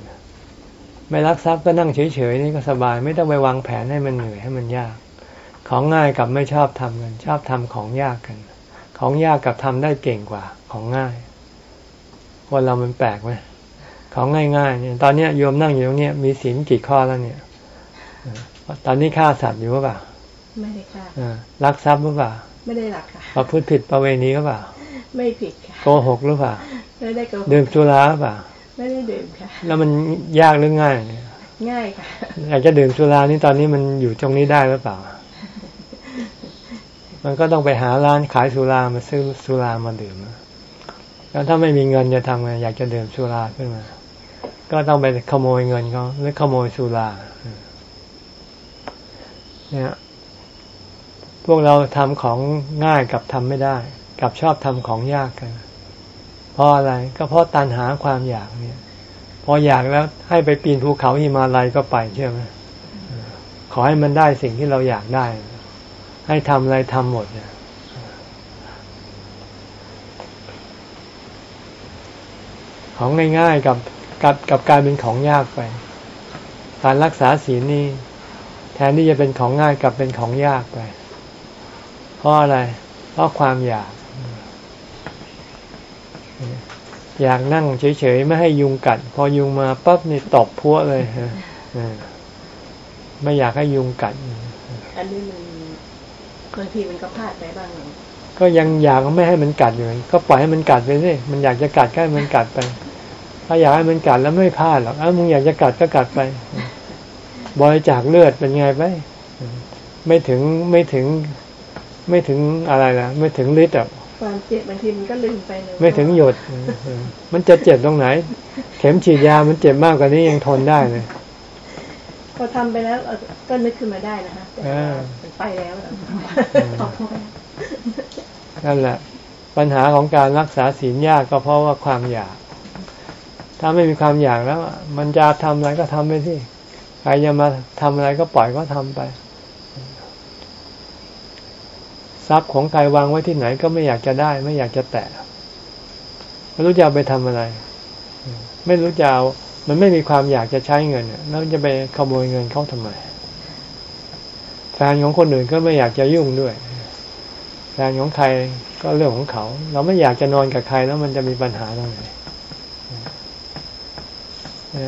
ไม่รักทรัพย์ก็นั่งเฉยๆนี่ก็สบาย ไม่ต้องไปวางแผนให้มันเหนื่อยให้มันยาก ของง่ายกับไม่ชอบทำกันชอบทำของยากกัน ของยากกับทำได้เก่งกว่า ของง่ายคนเรามันแปลกไหมของง่ายๆเนี่ยตอนนี้โยมนั่งอยู่ตรงนี้มีศีลกี่ข้อแล้วเนี่ยตอนนี้ฆ่าสัตว์อยู่หรือเปล่าไม่ได้ค่ะอ่ารักทรัพย์หรือเปล่าไม่ได้หลักค่ะประพฤติผิดประเวณีหรือเปล่าไม่ผิดค่ะโกหกหรือเปล่าไม่ได้โกหกดื่มสุราหรือเปล่า ไม่ได้ดื่มค่ะ แล้วมันยากหรือง่ายเนี่ยง่ายค่ะอยากจะดื่มสุรานี่ตอนนี้มันอยู่ตรงนี้ได้หรือเปล่า มันก็ต้องไปหาร้านขายสุรามาซื้อสุรามาดื่มแล้วถ้าไม่มีเงินจะทำไงอยากจะดื่มสุราขึ้นมา ก็ต้องไปขโมยเงินเขาหรือขโมยสุราเนี่ยพวกเราทำของง่ายกับทำไม่ได้ กับชอบทำของยากกันเพ ราะอะไร ก็เพราะตันหาความอยากเนี่ย พออยากแล้วให้ไปปีนภูเขาหิมาลัยก็ไปเชื่อไหมขอให้มันได้สิ่งที่เราอยากได้ ให้ทำอะไรทำหมดเนี่ยของง่ายๆกับกับกับการเป็นของยากไป การรักษาศีลนี่แทนที่จะเป็นของง่ายกลับเป็นของยากไป เพราะอะไร เพราะความอยาก อยากนั่งเฉยๆไม่ให้ยุงกัด พอยุงมาปั๊บนี่ตบพัวเลยฮะไม่อยากให้ยุงกัด อันนี้มันบางทีมันก็พลาดไปบ้างก็ยังอยากไม่ให้มันกัดอยู่ก็ปล่อยให้มันกัดไปสิมันอยากจะกัดก็ให้มันกัดไป ถ้าอยากให้มันกัดแล้วไม่พลาดหรอกอ้ามึงอยากจะกัดก็กัดไปบริจาคเลือดเป็นไงไปไม่ถึงไม่ถึง ไม่ถึงอะไรนะไม่ถึงลิตรอะ ความเจ็บบางทีมันก็ลืมไปเลยไม่ถึงหยด มันจะเจ็บตรงไหน เข็มฉีดยามันเจ็บมากกว่านี้ยังทนได้เลยพอทำไปแล้วก็นึกขึ้นมาได้นะคะแต่มันไปแล้วขอบคุณนั่นแหละ ปัญหาของการรักษาศีลยากก็เพราะว่าความอยาก ถ้าไม่มีความอยากแล้ว มันจะทำอะไรก็ทำไปที่ใครจะมาทำอะไรก็ปล่อยก็ทำไป ทรัพย์ของใครวางไว้ที่ไหนก็ไม่อยากจะได้ ไม่อยากจะแตะไม่รู้จะเอาไปทำอะไร ไม่รู้จะเอามันไม่มีความอยากจะใช้เงินแล้วจะไปขโมยเงินเขาทำไมแฟนของคนอื่นก็ไม่อยากจะยุ่งด้วยแฟนของใครก็เรื่องของเขา เราไม่อยากจะนอนกับใครแล้วมันจะมีปัญหาตรงไหน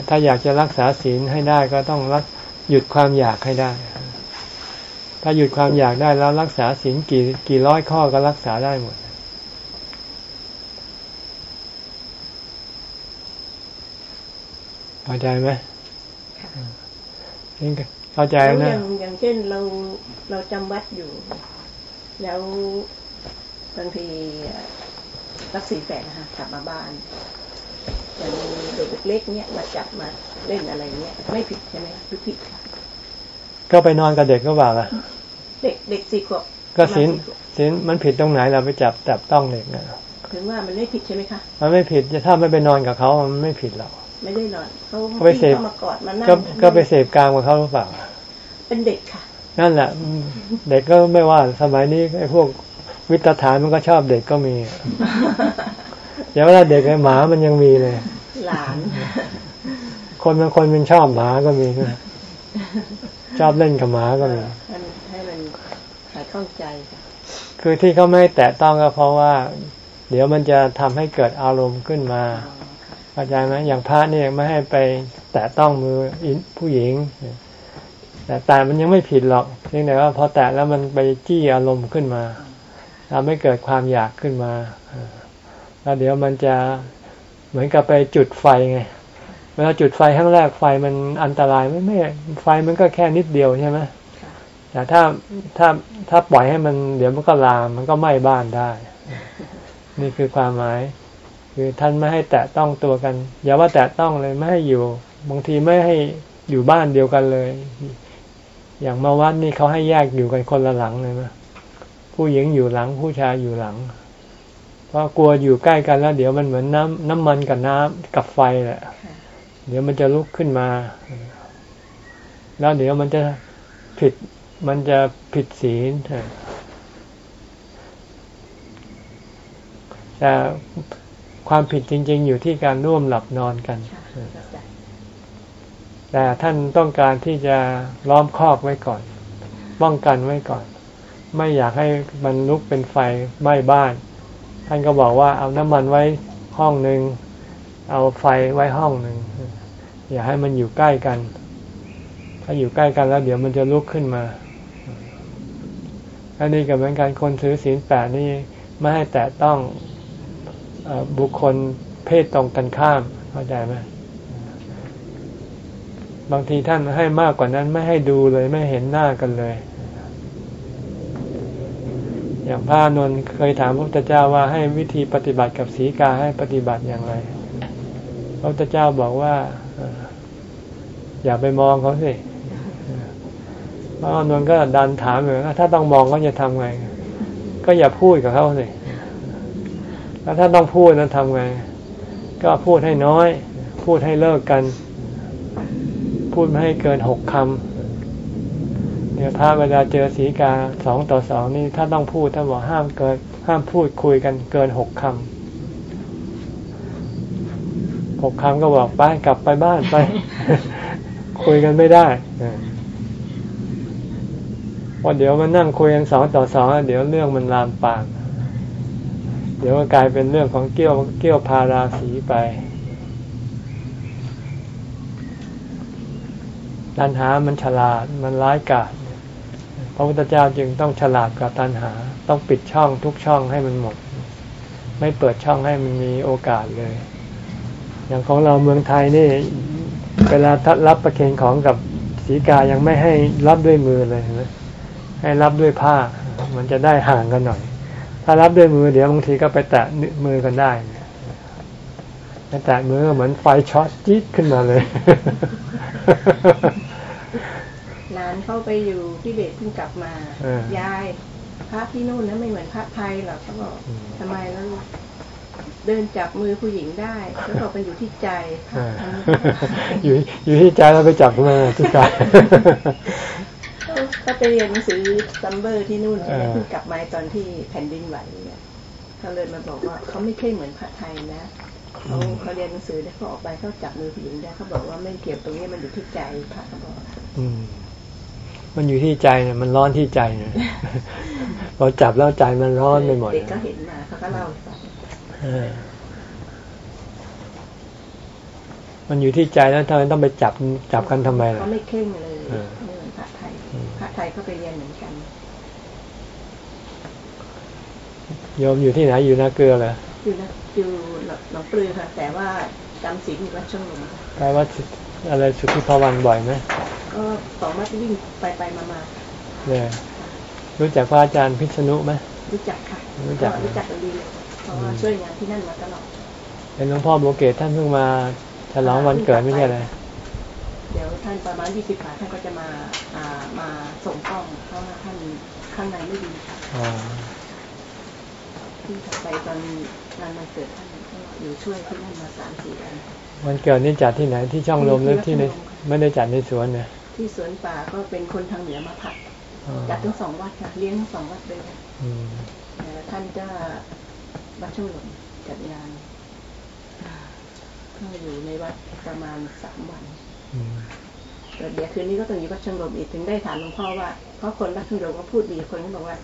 ถ้าอยากจะรักษาศีลให้ได้ก็ต้องรักหยุดความอยากให้ได้ ถ้าหยุดความอยากได้แล้วรักษาศีลกี่กี่ร้อยข้อก็รักษาได้หมด เข้าใจไหมเข้าใจแล้วนะอย่างอย่างเช่นเราเราจำวัดอยู่ แล้วบางทีรักสีแฝดนะคะกลับมาบ้านอย่างเด็กเล็กเนี่ยมาจับมาเล่นอะไรเงี้ย ไม่ผิดใช่ไหมหรือผิดค่ะ ก็ไปนอนกับเด็กก็เปล่าล่ะ เด็กเด็กสี่ขวบก็ศีลประมาณสี่ขวบศีลมันผิดตรงไหนเราไปจับจับต้องเด็กนะถึงว่ามันไม่ผิดใช่ไหมคะ มันไม่ผิดถ้าไม่ไปนอนกับเขามันไม่ผิดหรอกไม่ได้นอนเขาก็ไปเสพเขามากอดมานั่งก็ก็ไปเสพกลางกับเขาหรือเปล่า เป็นเด็กค่ะ นั่นแหละอืมเด็กก็ไม่ว่าสมัยนี้ไอ้พวกวิตฐานมันก็ชอบเด็กก็มีอย่างเวลาเด็กไอ้หมามันยังมีเลย หลาน คนบางคนมันชอบหมาก็มีนะ ชอบเล่นกับหมาก็มีให้มันให้มันหายข้องใจค่ะคือที่เขาไม่ให้แตะต้องก็เพราะว่า เดี๋ยวมันจะทำให้เกิดอารมณ์ขึ้นมาอ๋อค่ะเข้าใจไหมอย่างพระเนี่ยไม่ให้ไปแตะต้องมือผู้หญิง แต่แต่มันยังไม่ผิดหรอกเพียงแต่ว่าพอแตะแล้วมันไปจี้อารมณ์ขึ้นมาทำให้เกิดความอยากขึ้นมาเออแล้วเดี๋ยวมันจะเหมือนกับไปจุดไฟไง เวลาจุดไฟครั้งแรกไฟมันอันตรายไหม่ไม่ไฟมันก็แค่นิดเดียวใช่ไหมค่ะแต่ถ้าถ้าถ้าปล่อยให้มันเดี๋ยวมันก็ลามมันก็ไหม้บ้านได้ นี่คือความหมาย คือท่านไม่ให้แตะต้องตัวกัน อย่าว่าแตะต้องเลยไม่ให้อยู่บางทีไม่ให้อยู่บ้านเดียวกันเลย อย่างมาวัดนี่เขาให้แยกอยู่กันคนละหลังเลยนะผู้หญิงอยู่หลังผู้ชายอยู่หลัง เพราะกลัวอยู่ใกล้กันแล้ว เดี๋ยวมันเหมือนน้ำน้ำมันกับน้ำกับไฟแหละค่ะ เดี๋ยวมันจะลุกขึ้นมา แล้วเดี๋ยวมันจะผิดมันจะผิดศีลแต่ความผิดจริง ๆ อยู่ที่การร่วมหลับนอนกัน แต่ท่านต้องการที่จะล้อมคอกไว้ก่อน ป้องกันไว้ก่อน ไม่อยากให้มันลุกเป็นไฟไหม้บ้าน ท่านก็บอกว่าเอาน้ำมันไว้ห้องหนึ่ง เอาไฟไว้ห้องหนึ่งอย่าให้มันอยู่ใกล้กัน ถ้าอยู่ใกล้กันแล้ว เดี๋ยวมันจะลุกขึ้นมาอันนี้ก็เหมือนกันคนถือศีลแปดนี่ไม่ให้แตะต้องบุคคลเพศตรงกันข้ามเข้าใจไหมบางทีท่านให้มากกว่านั้นไม่ให้ดูเลยไม่เห็นหน้ากันเลย อย่างพระนนท์เคยถามพระพุทธเจ้าว่าให้วิธีปฏิบัติกับศีกาให้ปฏิบัติอย่างไร พระพุทธเจ้าบอกว่า อย่าไปมองเขาสิพระนนท์ก็ดันถามเลยถ้าต้องมองก็จะทำไง ก็อย่าพูดกับเขาสิแล้วถ้าต้องพูดนั้นทำไง ก็พูดให้น้อย พูดให้เลิกกัน พูดไม่ให้เกินหกคำเนี่ยพระเวลาเจอสีกาสองต่อสองนี่ถ้าต้องพูดถ้าบอกห้ามเกินห้ามพูดคุยกันเกินหกคำ หกคำก็บอกไปกลับไปบ้านไป คุยกันไม่ได้พอเดี๋ยวมานั่งคุยกันสองต่อสองเดี๋ยวเรื่องมันลามปากเดี๋ยวก็กลายเป็นเรื่องของเกี้ยวเกี้ยวพาราสีไปตัณหามันฉลาดมันร้ายกาจพระพุทธเจ้าจึงต้องฉลาดกว่าตัณหา ต้องปิดช่องทุกช่องให้มันหมด ไม่เปิดช่องให้มันมีโอกาสเลย อย่างของเราเมืองไทยนี่ เวลาทัดรับประเคนของกับสีกายังไม่ให้รับด้วยมือเลยนะให้รับด้วยผ้า มันจะได้ห่างกันหน่อย ถ้ารับด้วยมือเดี๋ยวบางทีก็ไปแตะมือกันได้ไปแตะมือเหมือนไฟช็อตจี๊ดขึ้นมาเลยนานเข้าไปอยู่พี่เบสเพิ่งกลับมายายพระที่นู่นนะไม่เหมือนพระไทยหรอกเขาบอกทำไมแล้ว เดินจับมือผู้หญิงได้แล้วบอกมันอยู่ที่ใจอยู่อยู่ที่ใจแล้วไปจับมือที่ใจก็ไปเรียนหนังสือซัมเบอร์ที่นู่นเพิ่งกลับมาตอนที่แผ่นดินไหวเนี่ยเขาเลยมาบอกว่าเขาไม่ใช่เหมือนพระไทยนะเขาเขาเรียนหนังสือแล้วเขาออกไปเขาจับมือผู้หญิงได้เขาบอกว่าไม่เกี่ยวตรงนี้มันอยู่ที่ใจพระเขาบอกอืมมันอยู่ที่ใจเนี่ยมันร้อนที่ใจเนี่ยพอจับแล้วใจมันร้อนไปหมดเด็กก็เห็นมาเขาก็เล่าฟัง มันอยู่ที่ใจแล้วทำไมต้องไปจับจับกันทำไมล่ะเขาไม่เข่งเลยไม่เหมือนพระไทยพระไทยก็ไปเรียนเหมือนกันโยมอยู่ที่ไหนอยู่นาเกลือเหรออยู่นะอยู่หนองปลือค่ะ แต่ว่าจำศีลอยู่วัดช่องลมแปลว่าอะไรสุทธิภวันบ่อยไหมก็สองวัดวิ่งไปไปมามาเนี่ยรู้จักพระอาจารย์พิษณุไหมรู้จักค่ะรู้จักรู้จักกันดีเลย เพราะว่าช่วยงานที่นั่นมาตลอดเป็นหลวงพ่อโบเกตท่านเพิ่งมาฉลองวันเกิดไม่ใช่เลยเดี๋ยวท่านประมาณยี่สิบาท่านก็จะมาอ่ามาส่งกล้องเพราะว่าท่านข้างในไม่ดีค่ะที่ไปตอนงานวันเกิดท่านก็อยู่ช่วยที่นั่นมาสามสี่วันวันเกิดนี่จัดที่ไหนที่ช่องลมหรือที่ในไม่ได้จัดในสวนเนี่ยที่สวนป่าก็เป็นคนทางเหนือมาผัดจัดทั้งสองวัดค่ะเลี้ยงทั้งสองวัดเลยท่านจะ วัดช่องลมจัดงานก็อยู่ในวัดประมาณสามวันเดี๋ยวคืนนี้ก็ต้องอยู่วัดชงลมอีกถึงได้ถามหลวงพ่อว่าเพราะคนรักชงลมก็พูดดีคนก็บอกว่า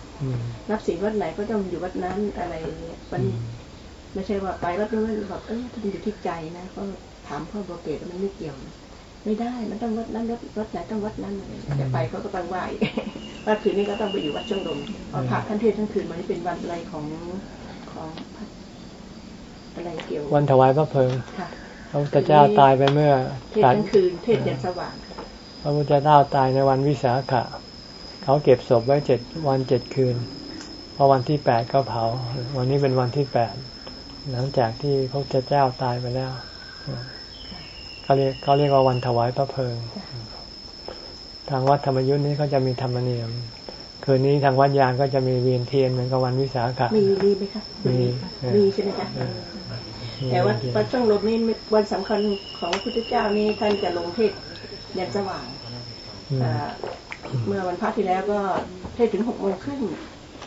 รับศีลวัดไหนก็ต้องอยู่วัดนั้นอะไรมันไม่ใช่ว่าไปวัดนู้นบอกเออมันอยู่ที่ใจนะก็ถามพ่อโบเกตมันไม่เกี่ยวไม่ได้ มันต้องวัดนั้นวัดวัดไหนต้องวัดนั้นเลยแต่ไปเขาก็ต้องไหวว่าคืนนี้ก็ต้องไปอยู่วัดชงลมเพราะพระท่านเทศทั้งคืนมันเป็นวันอะไรของ ของอะไรเกี่ยววันถวายพระเพลิงพระพุทธเจ้าตายไปเมื่อเทศกลางคืนเทศเย็นสว่างพระพุทธเจ้าตายในวันวิสาขะ เขาเก็บศพไว้เจ็ดวันเจ็ดคืนพอวันที่แปดก็เผา วันนี้เป็นวันที่แปดหลังจากที่พระพุทธเจ้าตายไปแล้วเขาเรียกเขาเรียกว่าวันถวายพระเพลิง ทางวัดธรรมยุทธ์นี้เขาจะมีธรรมเนียม คืนนี้ทางวัดยางก็จะมีเวียนเทียนเหมือนกับวันวิสาขะมีมีไหมคะมีมีใช่ไหมคะแต่ว่าวัดช่องลมนี่วันสำคัญของพระพุทธเจ้านี่ท่านจะลงเทศยันสว่างเมื่อวันพักที่แล้วก็เทศถึงหกโมงครึ่ง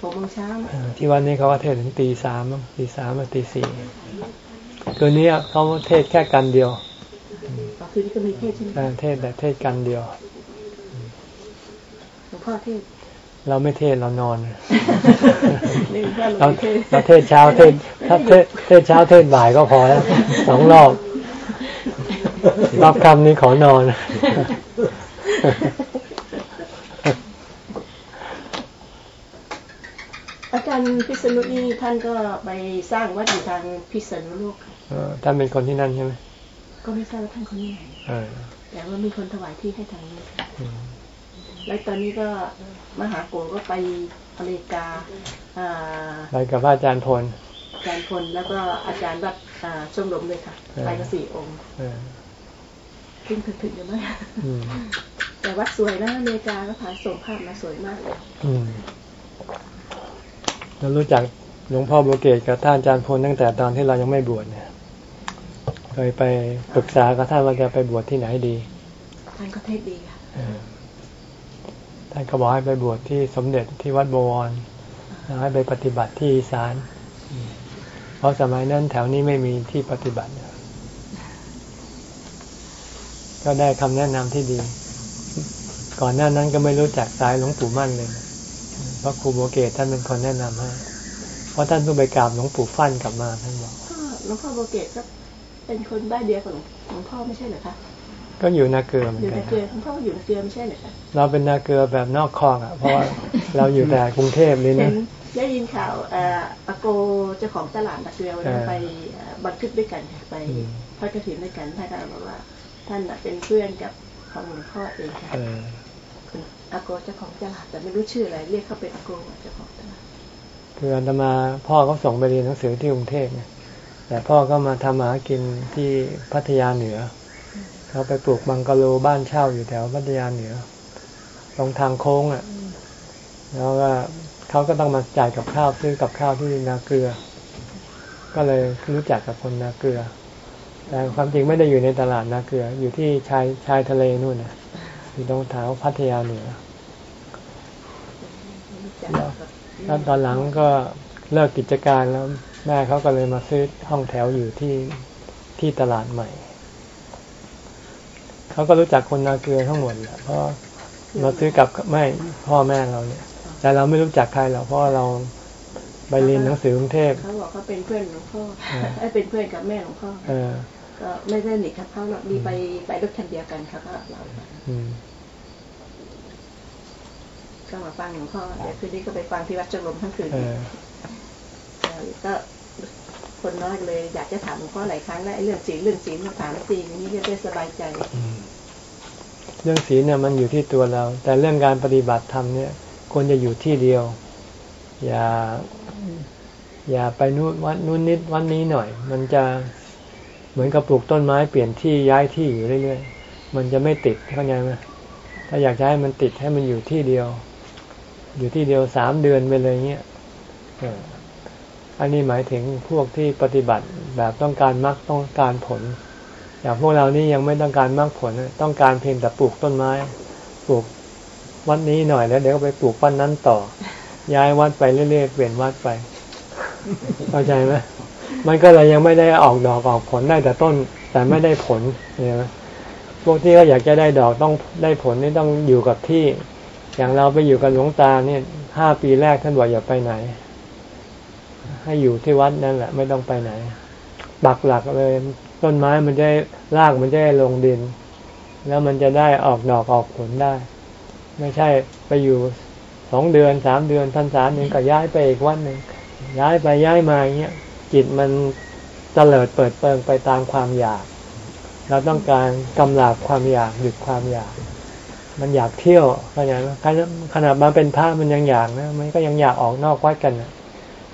หกโมงเช้าที่วันนี้เขาก็เทศถึงตีสามตีสามตีสี่คืนนี้เขาเทศแค่กันเดียวคืนนี้ก็มีเทศใช่ไหมเทศแต่เทศกันเดียวหลวงพ่อเทศ เราไม่เทศเรานอน เราเราเทศเช้าเทศถ้าเทศเทศเช้าเทศบ่ายก็พอแล้วสองรอบรอบคำนี้ขอนอน อาจารย์พิษณุนี่ท่านก็ไปสร้างวัดอยู่ทางพิษณุโลกค่ะเออท่านเป็นคนที่นั่นใช่ไหมก็ไม่ทราบว่าท่านคนนี้ไหนเออแต่ว่ามีคนถวายที่ให้ทางนี้ค่ะอืม แล้วตอนนี้ก็มหาโกก็ไปอเมริกาอ่าไปกับพระอาจารย์พลอาจารย์พลแล้วก็อาจารย์วัดอ่าชมรมเลยค่ะเออไปกันสี่องค์เออขึ้นถึงๆอยู่ไหมอืมแต่วัดสวยนะอเมริกาก็ถ่ายส่งภาพมาสวยมากเลยอืมเรารู้จักหลวงพ่อโบวเกตกับท่านอาจารย์พลตั้งแต่ตอนที่เรายังไม่บวชเนี่ยเคยไปปรึกษากับท่านว่าจะไปบวชที่ไหนดีท่านก็เทศดีค่ะเออ ท่านก็บอกให้ไปบวชที่สมเด็จที่วัดบวรให้ไปปฏิบัติที่อีสาน เพราะสมัยนั้นแถวนี้ไม่มีที่ปฏิบัติ ก็ได้คำแนะนำที่ดี ก่อนหน้านั้นก็ไม่รู้จักสายหลวงปู่มั่นเลย เพราะครูโบเกตท่านเป็นคนแนะนำให้เพราะท่านเพิ่งไปกราบหลวงปู่ฟั่นกลับมาท่านบอกหลวงพ่อโบเกตก็เป็นคนบ้านเดียวกับหลวงพ่อไม่ใช่เหรอคะ ก็อยู่นาเกลือเหมืออนยู่กัในนเกลือหลวงพ่อก็อยู่ในเกลือไม่ใช่เหรอคะเราเป็นนาเกลือแบบนอกคลองอะ เพราะว่าเราอยู่แต่กรุงเทพเลยเห็นะนได้ยินข่าวเอ่ออาโกเจ้าของตลาดนาเกลือวันนั้นเออไปเอ่อบันทึกด้วยกันค่ะไปอืมทอดกระถิ่นด้วยกันท่านก็บอกว่า ท่านน่ะเป็นเพื่อนกับของหลวงพ่อเองค่ะเออคุณอาโกเจ้าของตลาดแต่ไม่รู้ชื่ออะไรเรียกเขาเป็นอาโกเจ้าของตลาดคืออาตมาพ่อเขาส่งไปเรียนหนังสือที่กรุงเทพเนี่ยแต่พ่อก็มาทำมาหากินที่พัทยาเหนือ เขาไปปลูกบังกะโลบ้านเช่าอยู่แถวพัทยาเหนือตรงทางโค้งอะ แล้วก็เขาก็ต้องมาจ่ายกับข้าวซื้อกับข้าวที่นาเกลือ ก็เลยรู้จักกับคนนาเกลือ แต่ความจริงไม่ได้อยู่ในตลาดนาเกลือ อยู่ที่ชายชายทะเลนู่นนะอยู่ตรงแถวพัทยาเหนือแล้วตอนหลังก็เลิกกิจการแล้วแม่เขาก็เลยมาซื้อห้องแถวอยู่ที่ที่ตลาดใหม่ เขาก็รู้จักคนนาเกลือทั้งหมดแหละเพราะมาซื้อกับไม่พ่อแม่เราเนี่ย แต่เราไม่รู้จักใครหรอกเพราะว่าเราไปเรียนหนังสือกรุงเทพเขาบอกเขาเป็นเพื่อนหลวงพ่อเออไอ้ยเป็นเพื่อนกับแม่หลวงพ่อเออก็ไม่ได้หนีครับเขาหรอกมีไปไปรถคันเดียวกันเขาก็เราไปอืมก็มาฟังหลวงพ่อเดี๋ยวคืนนี้ก็ไปฟังที่วัดจงลมทั้งคืนเออเออก็ คนน้อยเลย อยากจะถามหลวงพ่อหลายครั้งแล้วเรื่องศีลเรื่องศีลมาถามจริงนี่จะได้สบายใจ เรื่องศีลเนี่ยมันอยู่ที่ตัวเรา แต่เรื่องการปฏิบัติธรรมเนี่ยควรจะอยู่ที่เดียว อย่า อย่าไปนู่นวัดนู่นนิดวัดนี้หน่อย มันจะเหมือนกับปลูกต้นไม้เปลี่ยนที่ย้ายที่อยู่เรื่อยๆ มันจะไม่ติดเข้าใจไหมถ้าอยากจะให้มันติดให้มันอยู่ที่เดียว อยู่ที่เดียวสามเดือนไปเลยเงี้ยเอันนี้หมายถึงพวกที่ปฏิบัติแบบต้องการมรรคต้องการผล อย่างพวกเรานี่ยังไม่ต้องการมรรคผล ต้องการเพียงแต่ปลูกต้นไม้ ปลูกวัดนี้หน่อยแล้วเดี๋ยวไปปลูกวัดนนั้นต่อ ย้ายวัดไปเรื่อยๆเปลี่ยนวัดไปเข้าใจไหมมันก็เลยยังไม่ได้ออกดอกออกผลได้แต่ต้น แต่ไม่ได้ผลเห็นไหมพวกที่เขาอยากจะได้ดอกต้องได้ผลนี่ต้องอยู่กับที่ อย่างเราไปอยู่กับหลวงตาเนี่ยห้าปีแรกท่านบอกอย่าไปไหน ให้อยู่ที่วัดนั่นแหละ ไม่ต้องไปไหนปักหลักเลย ต้นไม้มันจะได้รากมันจะได้ลงดิน แล้วมันจะได้ออกดอกออกผลได้ ไม่ใช่ไปอยู่สองเดือนสามเดือนท่านสามเดือนก็ย้ายไปอีกวันหนึ่งย้ายไปย้ายมาอย่างเงี้ยจิตมันเตลิดเปิดเปิงไปตามความอยาก เราต้องการกำลับความอยากหยุดความอยาก มันอยากเที่ยวเข้าใจไหมขนาดขนาดมาเป็นพระมันยังอยากนะมันก็ยังอยากออกนอกวัดกันนะ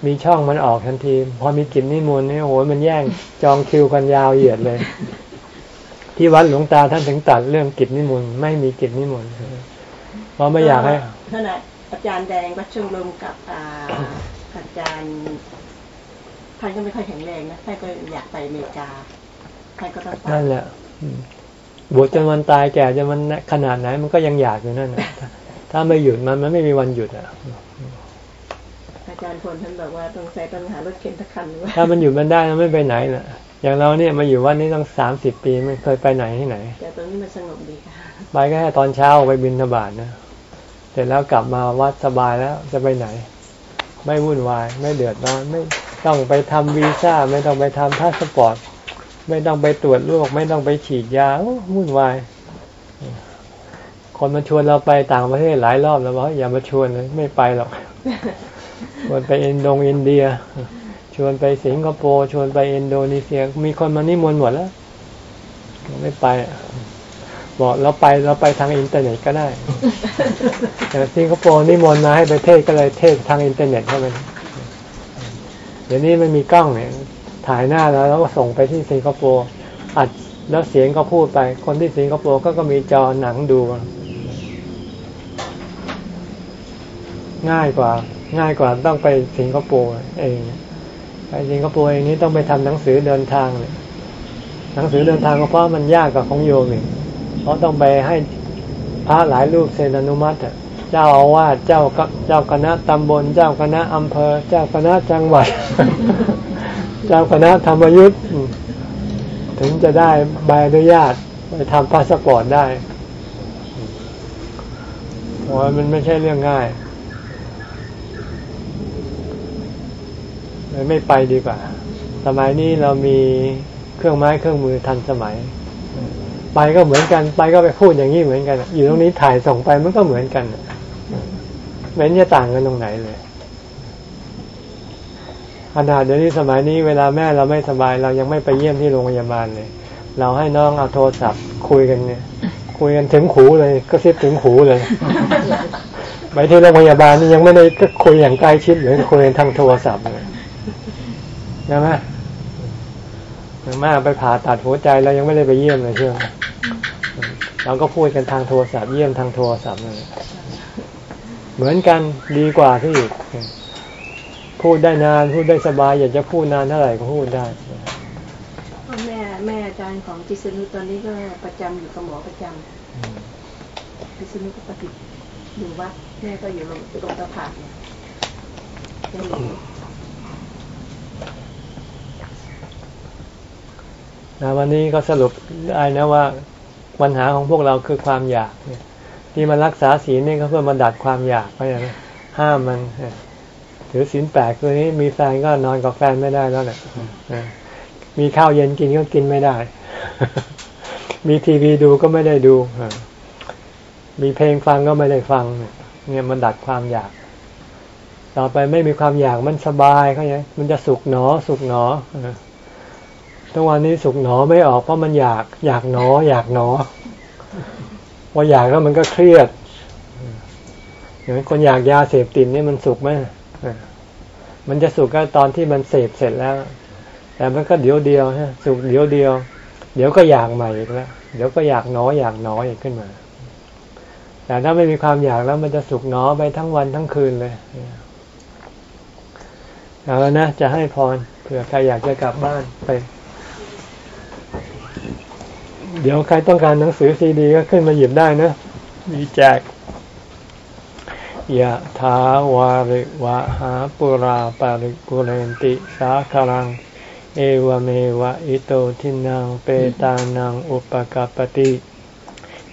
มีช่องมันออกทันที พอมีกิจนิมนต์นี่โอ้ยมันแย่งจองคิวกันยาวเหยียดเลย ที่วัดหลวงตาท่านถึงตัดเรื่องกิจนิมนต์ไม่มีกิจนิมนต์เพราะไม่อยากให้ขนาดอาจารย์แดงวัดชงลมกับอ่าอาจารย์ท่านก็ไม่ค่อยแข็งแรงนะท่านก็อยากไปอเมริกาท่านก็ต้องไปนั่นแหละอืมบวชจนวันตายแก่จนมันขนาดไหนมันก็ยังอยากอยู่นั่นนะถ้าถ้าไม่หยุดมันมันไม่มีวันหยุดอะ อาจารย์พลท่านบอกว่าต้องใส่ต้องหารถเข็นทักคันด้วยถ้ามันหยุดมันได้มันไม่ไปไหนน่ะ อย่างเราเนี่ยมาอยู่วัดนี้ต้องสามสิบปีไม่เคยไปไหนที่ไหน แต่ตรงนี้มันสงบดีค่ะไปก็แค่ตอนเช้าไปบิณฑบาตนะเสร็จแล้วกลับมาวัดสบายแล้วจะไปไหน ไม่วุ่นวาย ไม่เดือดร้อนไม่ต้องไปทำวีซ่า ไม่ต้องไปทำพาสปอร์ตไม่ต้องไปตรวจโรคไม่ต้องไปฉีดยาโอ้วุ่นวายคนมาชวนเราไปต่างประเทศหลายรอบแล้วบอกอย่ามาชวนเลยไม่ไปหรอก ชวนไปอินโดอินเดีย ชวนไปสิงคโปร์ชวนไปอินโดนีเซีย มีคนมานิมนต์หมดแล้วไม่ไปบอกเราไปเราไปทางอินเทอร์เน็ตก็ได้แต่สิงคโปร์นิมนต์มาให้ไปเทศน์ก็เลยเทศน์ทางอินเทอร์เน็ตเข้าไปเดี๋ยวนี้มันมีกล้องเนี่ยถ่ายหน้าแล้วแล้วก็ส่งไปที่สิงคโปร์อัดแล้วเสียงก็พูดไป คนที่สิงคโปร์ก็ก็มีจอหนังดู ง่ายกว่า ง่ายกว่าต้องไปสิงคโปร์เองไปสิงคโปร์เองนี้ต้องไปทำหนังสือเดินทางเลยหนังสือเดินทางก็เพราะมันยากกว่าของโยมเองเพราะต้องไปให้พระหลายรูปเซ็นอนุมัติเจ้าอาวาสเจ้าเจ้าคณะตำบล เจ้าคณะอำเภอ เจ้าคณะจังหวัด เจ้าคณะธรรมยุทธ์ถึงจะได้ใบอนุญาตไปทำพาสปอร์ตได้เพราะมันไม่ใช่เรื่องง่าย เลยไม่ไปดีกว่า สมัยนี้เรามีเครื่องไม้เครื่องมือทันสมัย ไปก็เหมือนกัน ไปก็ไปพูดอย่างนี้เหมือนกัน อยู่ตรงนี้ถ่ายส่งไปมันก็เหมือนกันไม่เห็นจะต่างกันตรงไหนเลยขนาดเดี๋ยวนี้สมัยนี้เวลาแม่เราไม่สบาย เรายังไม่ไปเยี่ยมที่โรงพยาบาลเลย เราให้น้องเอาโทรศัพท์ คุยกันเนี่ย คุยกันถึงหูเลย ก็ซิบถึงหูเลยไปที่โรงพยาบาลนี่ยังไม่ได้ก็คุยอย่างใกล้ชิดหรือคุยกันทางโทรศัพท์เลย ใช่ไหมแม่ไปผ่าตัดหัวใจเรายังไม่ได้ไปเยี่ยมเลยเชื่อเราก็พูดกันทางโทรศัพท์เยี่ยมทางโทรศัพท์เลยเหมือนกันดีกว่าที่อีกพูดได้นานพูดได้สบาย อยากจะพูดนานเท่าไหร่ก็พูดได้แม่แม่อาจารย์ของจิสนุตอนนี้ก็ประจำอยู่กับหมอประจำจิสนุก็ปฏิบัติอยู่วัดแม่ก็อยู่โรงโรงตะผาดนะวันนี้ก็สรุปได้นะว่าปัญหาของพวกเราคือความอยากเนี่ยที่มารักษาศีลนี่ก็เพื่อมาดัดความอยากเพราะอย่าห้ามมันถือศีลแปดคือนี้มีแฟนก็นอนกับแฟนไม่ได้แล้วแหละมีข้าวเย็นกินก็กินไม่ได้ มีทีวีดูก็ไม่ได้ดูมีเพลงฟังก็ไม่ได้ฟัง เนี่ยมันดัดความอยาก ต่อไปไม่มีความอยากมันสบายเขาอย่างมันจะสุขหนอ สุขหนอ ทุกวันนี้สุขหนอไม่ออกเพราะมันอยากอยากหนอ อยากหนอพออยากแล้วมันก็เครียดอย่างคนอยากยาเสพติดนี่มันสุขไหมมันจะสุขก็ตอนที่มันเสพเสร็จแล้ว แต่มันก็เดี๋ยวเดียวฮะสุขเดี๋ยวเดียว เดี๋ยวก็อยากใหม่อีกแล้วเดี๋ยวก็อยากน้อยอยากน้อยอีกขึ้นมา แต่ถ้าไม่มีความอยากแล้วมันจะสุขน้อไปทั้งวันทั้งคืนเลยเอาแล้วนะจะให้พรเผื่อใครอยากจะกลับบ้านไป เดี๋ยวใครต้องการหนังสือซีดีก็ขึ้นมาหยิบได้นะมีแจกยะถาวาริวะหาปุราปาริกุเรนติสาคารัง เอวเมวะอิโตทินังเปตานังอุปกาปติ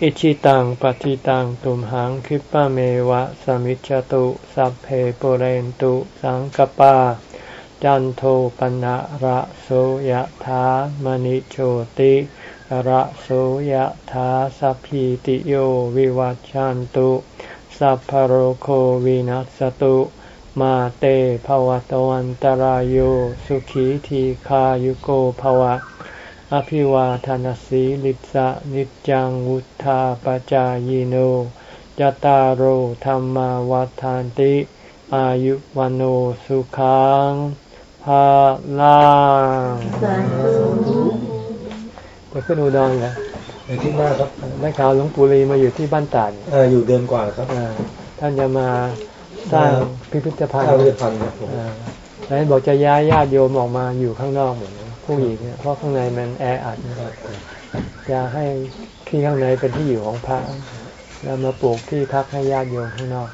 อิชิตังปฏิตังตุมหังคิปะเมวะสมิจจตุสัพเพปุเรนตุสังกปา จันโทปนะระโสยะถามณิโชติ ระโสยะถาสัพพิติโยวิวัจจันตุ สัพพโรโควินัสตุ มาเตภวตวันตารโยสุขีทีขายุโกภวะ อภิวาทานสีลิสะนิจังวุธาปจายโนยตาโอธรรมวาทานติ อายุวันโอสุขังภาลัง จะขึ้นอุดรเหรออยู่ที่หน้าครับนักข่าวหลวงปู่ลีมาอยู่ที่บ้านตาดเอออยู่เดือนกว่าครับท่านจะมาสร้างพิพิธภัณฑ์พิพิธภัณฑ์ครับผมแล้วบอกจะย้ายญาติโยมออกมาอยู่ข้างนอกเหมือนผู้หญิงเนี่ยเพราะข้างในมันแออัดจะให้ที่ข้างในเป็นที่อยู่ของพระแล้วมาปลูกที่พักให้ญาติโยมข้างนอก